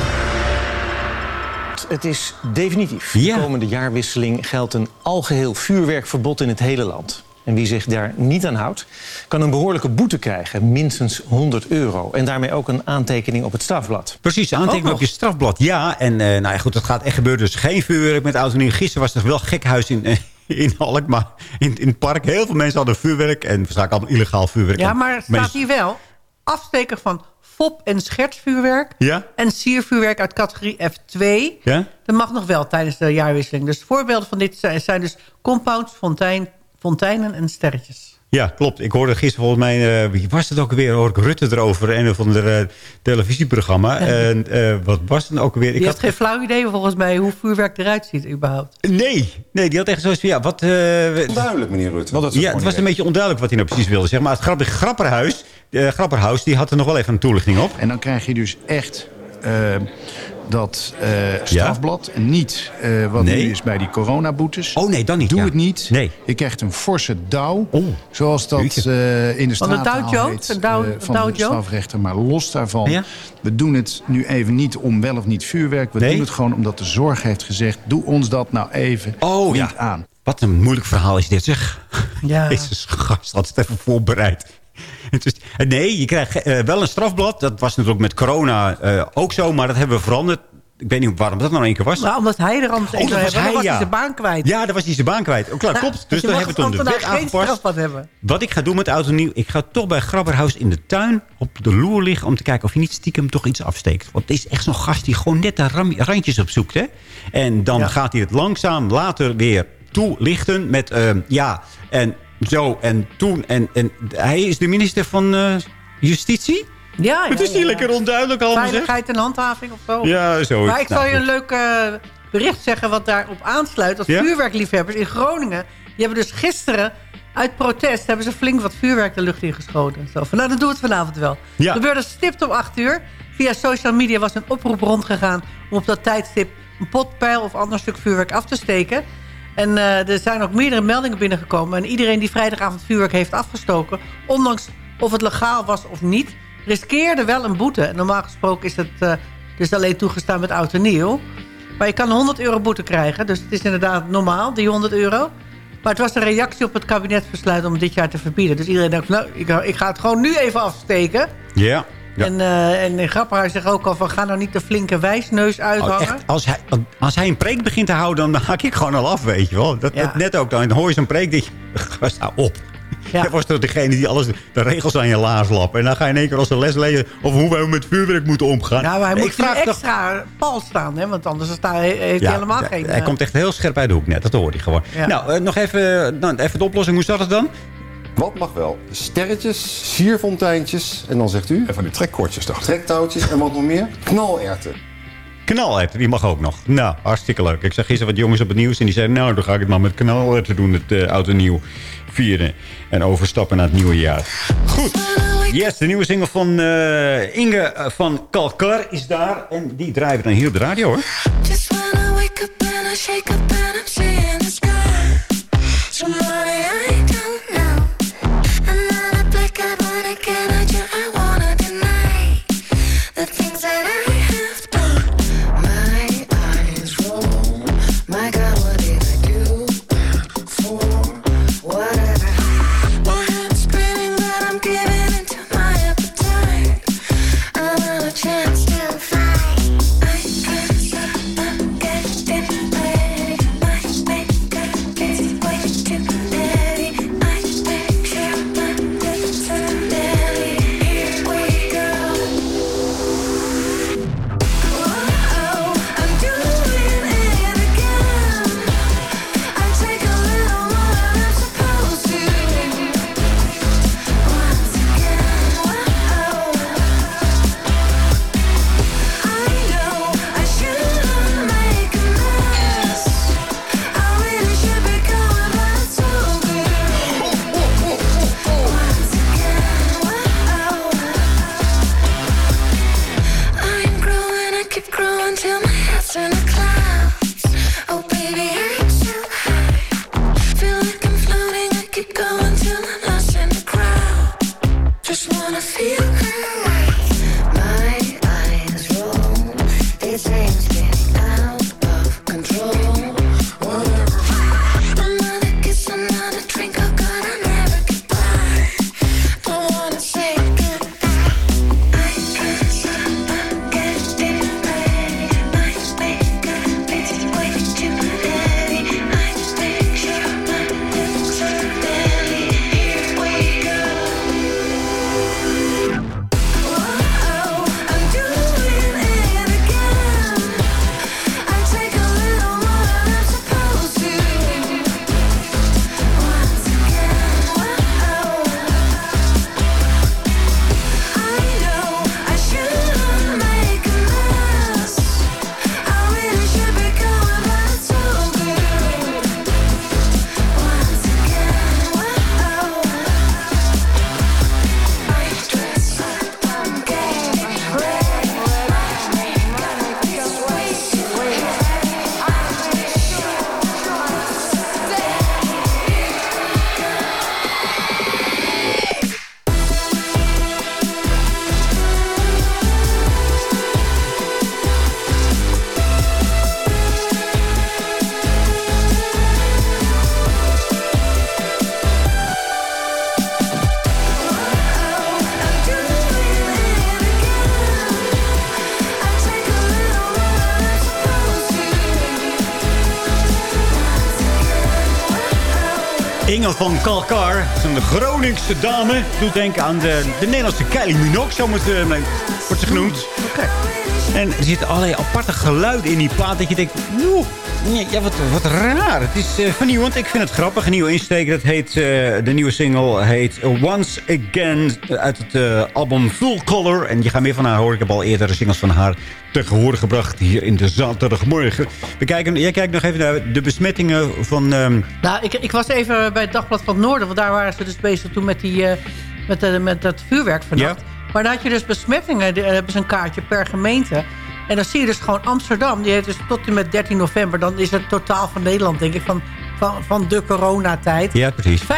Het is definitief. Ja. De komende jaarwisseling geldt een algeheel vuurwerkverbod in het hele land. En wie zich daar niet aan houdt, kan een behoorlijke boete krijgen. Minstens 100 euro. En daarmee ook een aantekening op het strafblad. Precies, aantekeningen op je strafblad. Ja, en eh, nou ja, goed, dat gaat echt gebeuren. Dus geen vuurwerk met nieuw. Gisteren was er wel gekhuis in, eh, in Alkmaar. In, in het park. Heel veel mensen hadden vuurwerk. En waarschijnlijk allemaal illegaal vuurwerk. Ja, maar staat mensen- hier wel... afsteken van fop- en schertsvuurwerk... Ja? en siervuurwerk uit categorie F2... Ja? Dat mag nog wel tijdens de jaarwisseling. Dus voorbeelden van dit zijn, zijn dus compounds, fontein, fonteinen en sterretjes. Ja, klopt. Ik hoorde gisteren volgens mij... eh, wie was het ook alweer? Hoor ik Rutte erover. Een of ander eh, televisieprogramma. En eh, wat was het ook alweer? Die Ik heeft geen flauw idee volgens mij hoe vuurwerk eruit ziet überhaupt. Nee, nee, die had echt zoiets van... Ja, wat, eh, Duidelijk, meneer Rutte. Dat Ja, het was een beetje onduidelijk wat hij nou precies wilde. Zeg maar het grappige Grapperhuis, eh, Grapperhaus, die had er nog wel even een toelichting op. En dan krijg je dus echt... dat eh, strafblad. En niet eh, wat Nee. nu is bij die coronaboetes. Oh nee, dan niet. Doe ja. het niet. Nee. Je krijgt een forse douw. Oh. Zoals dat eh, in de Van de straat? Een van de strafrechter. Maar los daarvan. Ja? We doen het nu even niet om wel of niet vuurwerk. We Nee? doen het gewoon omdat de zorg heeft gezegd... doe ons dat nou even Oh, niet ja. aan. Wat een moeilijk verhaal is dit, zeg. Ja. Jezus, gast, had het even voorbereid. Nee, je krijgt eh, wel een strafblad. Dat was natuurlijk met corona eh, ook zo, maar dat hebben we veranderd. Ik weet niet waarom dat nou één keer was. Nou, omdat hij er anders Oh, was hij, was hij ja. zijn baan kwijt. Ja, daar was hij zijn baan kwijt. Oh, klaar, klopt. Dus Dus hebben we toen de wet geen aangepast. Wat ik ga doen met en Nieuw... ik ga toch bij Grabberhuis in de tuin op de loer liggen... om te kijken of je niet stiekem toch iets afsteekt. Want het is echt zo'n gast die gewoon net de randjes opzoekt. Hè? En dan Ja. gaat hij het langzaam later weer toelichten met... eh, ja, en zo en toen. En, en hij is de minister van eh, Justitie. Ja, ja, het is ja. lekker onduidelijk allemaal, zeg. Veiligheid en handhaving of zo. Ja, zo. Maar ik zal Nou, je een leuk eh, bericht zeggen wat daarop aansluit. Als Ja? vuurwerkliefhebbers in Groningen... die hebben dus gisteren uit protest... hebben ze flink wat vuurwerk de lucht ingeschoten. Zo, van, nou, dan doen we het vanavond wel. Ja. Er gebeurde stipt om 8 uur. Via social media was een oproep rondgegaan... om op dat tijdstip een potpijl of ander stuk vuurwerk af te steken. En eh, er zijn ook meerdere meldingen binnengekomen. En iedereen die vrijdagavond vuurwerk heeft afgestoken... ondanks of het legaal was of niet... riskeerde wel een boete. En normaal gesproken is het dus alleen toegestaan met oud en nieuw. Maar je kan 100 euro boete krijgen. Dus het is inderdaad normaal, die 100 euro. Maar het was een reactie op het kabinetsbesluit om dit jaar te verbieden. Dus iedereen dacht, nou, ik, ik ga het gewoon nu even afsteken. Ja. Ja. En, eh en in Grapperhuis zegt ook al van, ga nou niet de flinke wijsneus Oh, uithangen. als, hij, als hij een preek begint te houden, dan haak ik gewoon al af, weet je wel. Dat, Ja. dat net ook, dan hoor je zo'n preek, denk je, gast, hou op. Ja. Jij was toch degene die alles, de regels aan je laars lappen. En dan ga je in één keer als een les lezen over hoe wij met vuurwerk moeten omgaan. Nou, maar hij moet nu vraag toch- extra pal staan, hè? want anders sta, heeft hij Ja, helemaal geen... Hij eh, komt echt heel scherp uit de hoek net, dat hoor hij gewoon. Ja. Nou, eh, nog even, nou, even de oplossing, hoe zat het dan? Wat mag wel? Sterretjes, sierfonteintjes en dan zegt u... En van die trekkortjes toch? Trektouwtjes en wat nog meer? Knalerten. Knalerwten, die mag ook nog. Nou, hartstikke leuk. Ik zag gisteren wat jongens op het nieuws en die zeiden... nou, dan ga ik het maar met knalerwten doen, het eh, oud en nieuw vieren. En overstappen naar het nieuwe jaar. Goed. Yes, de nieuwe single van eh, Inge eh, van Kalkar is daar. En die draaien we dan hier op de radio, hoor. Just when I wake up and I shake up and I'm van Kalkar. Een Groningse dame. Doet denken aan de, de Nederlandse Kylie Minogue, zo moet, eh, wordt ze genoemd. En er zitten allerlei aparte geluiden in die plaat. Dat je denkt, ja, wat, wat raar. Het is uh, vernieuwend. Ik vind het grappig. Een nieuwe insteek. Dat heet, eh, de nieuwe single heet Once Again. Uit het eh, album Full Color. En je gaat meer van haar horen. Ik heb al eerdere singles van haar tegenwoordig gebracht. Hier in de zaterdagmorgen. We kijken, jij kijkt nog even naar de besmettingen van... ehm, Nou, ik, ik was even bij het Dagblad van het Noorden. Want daar waren ze dus bezig toen met, die, eh, met, met dat vuurwerk vannacht. Maar dan had je dus besmettingen. Daar hebben ze een kaartje per gemeente. En dan zie je dus gewoon Amsterdam. Die heeft dus tot en met 13 november. Dan is het totaal van Nederland, denk ik, van, van, van de coronatijd. Ja, precies. 35.127. En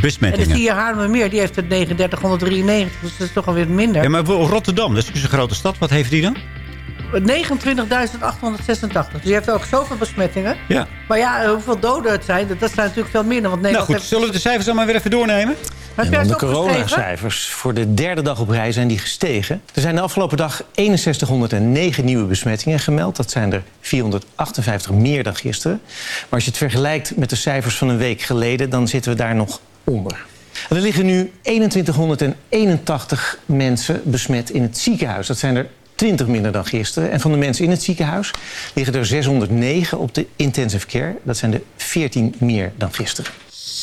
Besmettingen. dan zie je Haarlemmermeer, die heeft het 3993. Dus dat is toch alweer minder. Ja, maar Rotterdam, dat is dus een grote stad. Wat heeft die dan? 29.886. Dus je hebt ook zoveel besmettingen. Ja. Maar ja, hoeveel doden het zijn, dat, zijn natuurlijk veel minder. Want Nou Nederland goed, zullen we de cijfers dan maar weer even doornemen? En dan de coronacijfers. Voor de derde dag op rij zijn die gestegen. Er zijn de afgelopen dag 6109 nieuwe besmettingen gemeld. Dat zijn er 458 meer dan gisteren. Maar als je het vergelijkt met de cijfers van een week geleden... dan zitten we daar nog onder. En er liggen nu 2181 mensen besmet in het ziekenhuis. Dat zijn er 20 minder dan gisteren. En van de mensen in het ziekenhuis liggen er 609 op de intensive care. Dat zijn er 14 meer dan gisteren.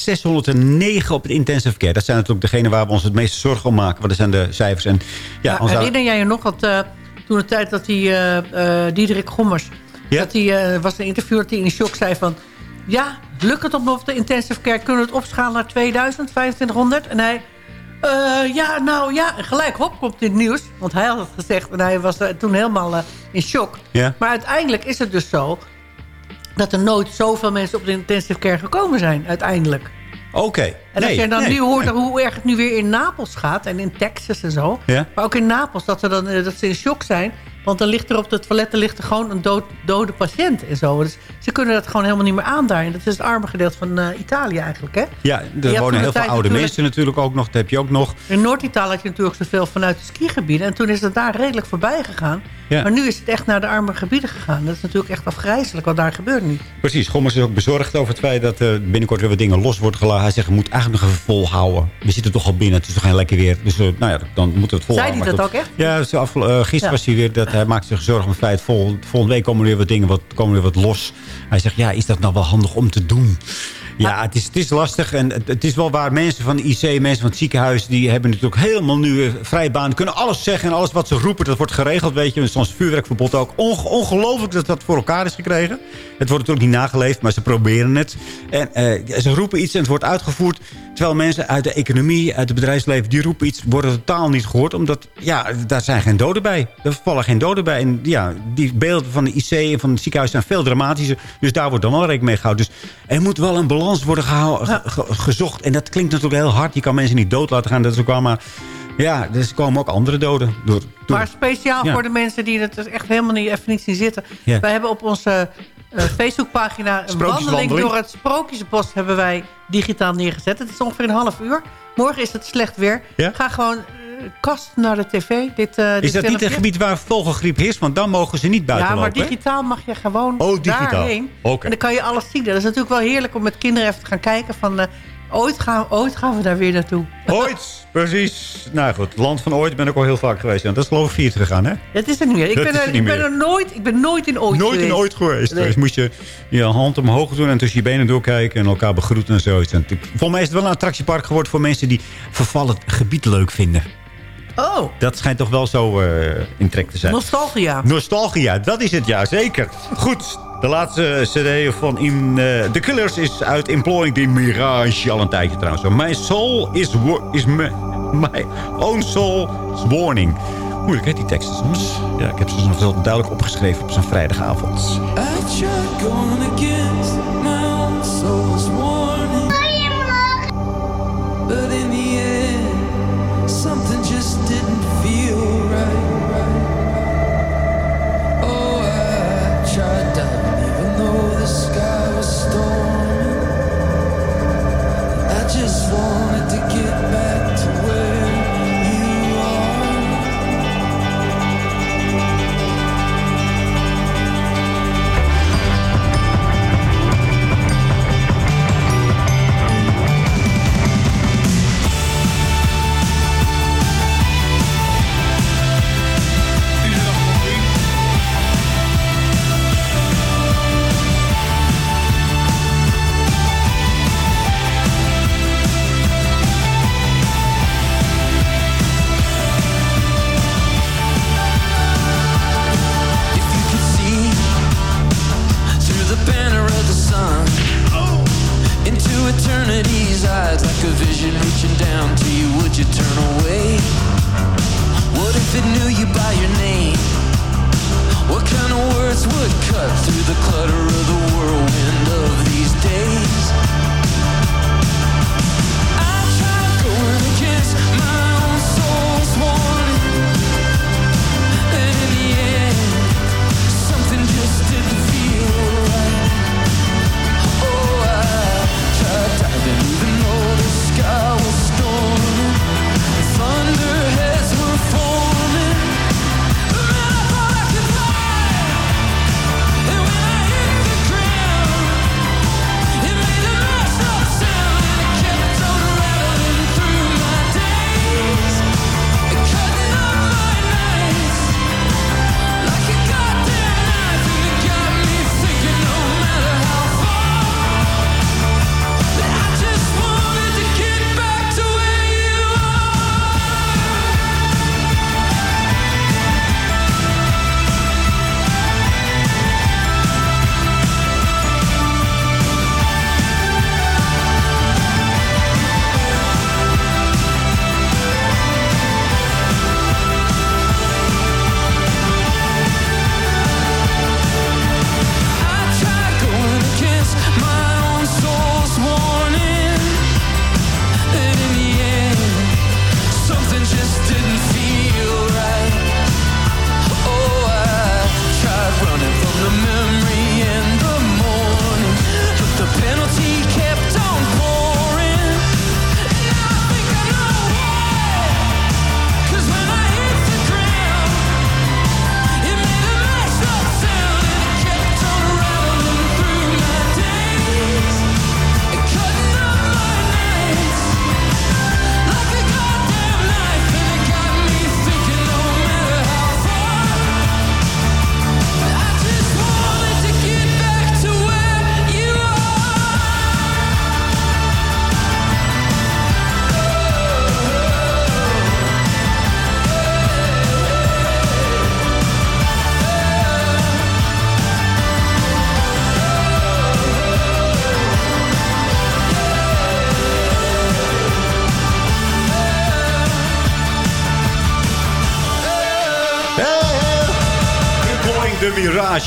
609 op het intensive care. Dat zijn natuurlijk degenen waar we ons het meeste zorgen om maken. Want dat zijn de cijfers. En, ja, ons- herinner jij je nog dat eh, toen de tijd dat die eh, Diederik Gommers... dat hij was een interview dat hij in shock zei van... ja, lukt het om op de intensive care... kunnen we het opschalen naar 2000, 2500? En hij... ja, nou ja, en gelijk hop komt dit nieuws. Want hij had het gezegd en hij was toen helemaal in shock. Ja. Maar uiteindelijk is het dus zo... dat er nooit zoveel mensen op de intensive care gekomen zijn, uiteindelijk. Oké. En als Nee, je dan nee, nu hoort nee. hoe erg het nu weer in Napels gaat... en in Texas en zo... Ja. maar ook in Napels, dat ze, dan, eh, dat ze in shock zijn... want dan ligt er op de toiletten ligt er gewoon een dood, dode patiënt en zo. Dus ze kunnen dat gewoon helemaal niet meer aanduiden. Dat is het arme gedeelte van eh, Italië eigenlijk, hè? Ja, er wonen heel veel oude mensen natuurlijk ook nog. Dat heb je ook nog. In Noord-Italië had je natuurlijk zoveel vanuit de skigebieden... en toen is het daar redelijk voorbij gegaan. Ja. Maar nu is het echt naar de arme gebieden gegaan. Dat is natuurlijk echt afgrijzelijk wat daar gebeurt nu. Precies, Gommers is ook bezorgd over het feit dat eh, binnenkort weer wat dingen los worden gelaten. Hij zegt, we moeten eigenlijk nog even volhouden. We zitten toch al binnen, het is toch geen lekker weer. Dus eh, nou ja, dan moeten we het volhouden. Zei hij dat ook echt? Ja, dus eh, gisteren Ja. was hij weer, dat hij maakt zich zorgen om het feit, vol, volgende week komen er weer wat dingen, wat, komen er weer wat los. Hij zegt, ja, is dat nou wel handig om te doen? Ja, het is, het is lastig en het, het is wel waar mensen van de IC, mensen van het ziekenhuis... die hebben natuurlijk helemaal nu vrije baan. Kunnen alles zeggen en alles wat ze roepen, dat wordt geregeld. Weet je, soms vuurwerkverbod ook. Onge- ongelooflijk dat dat voor elkaar is gekregen. Het wordt natuurlijk niet nageleefd, maar ze proberen het. En eh, ze roepen iets en het wordt uitgevoerd. Terwijl mensen uit de economie, uit het bedrijfsleven... die roepen iets, worden totaal niet gehoord. Omdat, ja, daar zijn geen doden bij. Er vallen geen doden bij. En ja, die beelden van de IC en van het ziekenhuis zijn veel dramatischer. Dus daar wordt dan wel rekening mee gehouden. Dus er moet wel een balans worden gehou- ge- ge- gezocht. En dat klinkt natuurlijk heel hard. Je kan mensen niet dood laten gaan. Dat is ook wel maar... Ja, er komen ook andere doden. Door, door- Maar speciaal Ja. voor de mensen die het echt helemaal niet, even niet zien zitten. Ja. Wij hebben op onze Facebookpagina een wandeling door het Sprookjesbos hebben wij digitaal neergezet. Het is ongeveer een half uur. Morgen is het slecht weer. Ja? Ga gewoon eh, kast naar de tv. Dit, eh, dit is dat niet een gebied waar vogelgriep heerst? Want dan mogen ze niet buiten Ja, maar lopen. hè? digitaal mag je gewoon Oh, digitaal. daarheen. Oké. En dan kan je alles zien. Dat is natuurlijk wel heerlijk om met kinderen even te gaan kijken van... eh, ooit, gaan, ooit gaan we daar weer naartoe. Ooit, precies. Nou goed, het land van ooit ben ik al heel vaak geweest. Dat is geloof ik vier gegaan, hè? Het is er niet meer. Ik Dat ben is er, ik ben er nooit, ik ben nooit in ooit Nooit geweest. in ooit geweest. Nee. Dus moest je je hand omhoog doen en tussen je benen doorkijken... en elkaar begroeten en zoiets. En Volgens mij is het wel een attractiepark geworden... voor mensen die vervallen gebied leuk vinden. Oh, Dat schijnt toch wel zo eh, in trek te zijn. nostalgia. Nostalgia, dat is het, ja, zeker. Goed, de laatste cd van in, eh, The Killers is uit Employing the Mirage. Al een tijdje trouwens. My soul is, is my, my own soul is warning. Moeilijk, hè, die teksten soms. Ja, ik heb ze nog heel duidelijk opgeschreven op zo'n vrijdagavond. I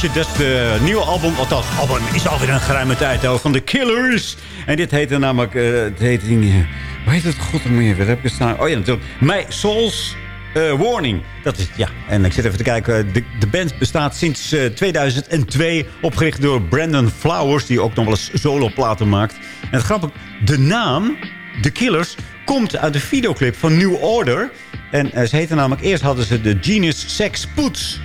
Mirage, dat is de nieuwe album. Althans, album is alweer een geruime tijd van The Killers. En dit heette namelijk, eh, het ding, eh, hoe heet het god meer? Staan? Oh ja, natuurlijk. My Soul's eh, Warning. Dat is ja. En ik zit even te kijken. De, de band bestaat sinds eh, 2002. Opgericht door Brandon Flowers. Die ook nog wel eens soloplaten maakt. En grappig, de naam, The Killers, komt uit de videoclip van New Order. En eh, ze heten namelijk, eerst hadden ze de Genius Sex Poots.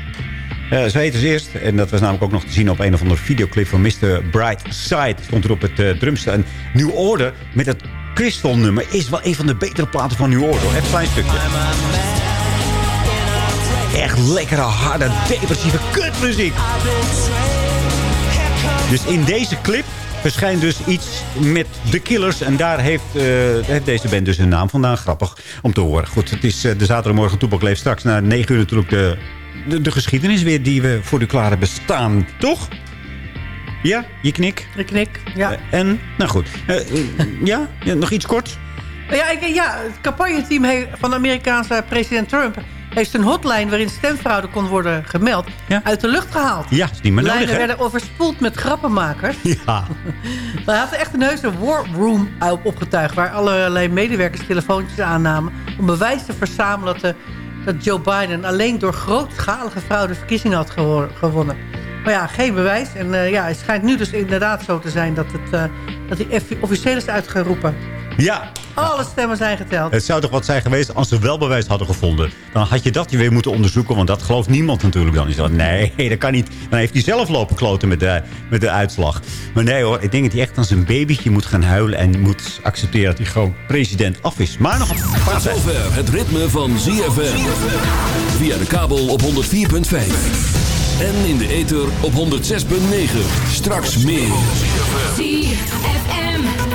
Uh, heette ze eerst. En dat was namelijk ook nog te zien op een of andere videoclip van Mr. Brightside. Stond er op het uh, drumstel. En New Order met het Crystal nummer is wel een van de betere platen van New Order. Even een klein stukje. Echt lekkere, harde, depressieve kutmuziek. Dus in deze clip verschijnt dus iets met The Killers. En daar heeft, deze band dus een naam vandaan. Grappig om te horen. Goed, het is de zaterdagmorgen Toepak leeft straks na 9 uur natuurlijk de, de, de, geschiedenis weer die we voor u klaar hebben staan. Toch? Ja, je knik. Ik knik, ja. Uh, en, nou goed. ja? ja, nog iets kort? Ja, ik, ja het campagneteam van de Amerikaanse president Trump heeft een hotline waarin stemfraude kon worden gemeld... Ja? uit de lucht gehaald. Ja, is niet meer nodig, Lijnen werden overspoeld met grappenmakers. Ja. Hij had echt een heuse war room opgetuigd... waar allerlei medewerkers telefoontjes aannamen... om bewijs te verzamelen te, dat Joe Biden... alleen door grootschalige fraude verkiezingen had gewonnen. Maar ja, geen bewijs. En uh, ja, het schijnt nu dus inderdaad zo te zijn... dat, het, uh, dat hij officieel is uitgeroepen. Ja. Alle stemmen zijn geteld. Het zou toch wat zijn geweest als ze wel bewijs hadden gevonden. Dan had je dat weer moeten onderzoeken. Want dat gelooft niemand natuurlijk dan. Die zegt, nee, dat kan niet. Dan heeft hij zelf lopen kloten met de, met de uitslag. Maar nee hoor, ik denk dat hij echt als een babytje moet gaan huilen. En moet accepteren dat hij gewoon president af is. Maar nog een paar zover het ritme van ZFM. Via de kabel op 104.5. En in de ether op 106.9. Straks meer.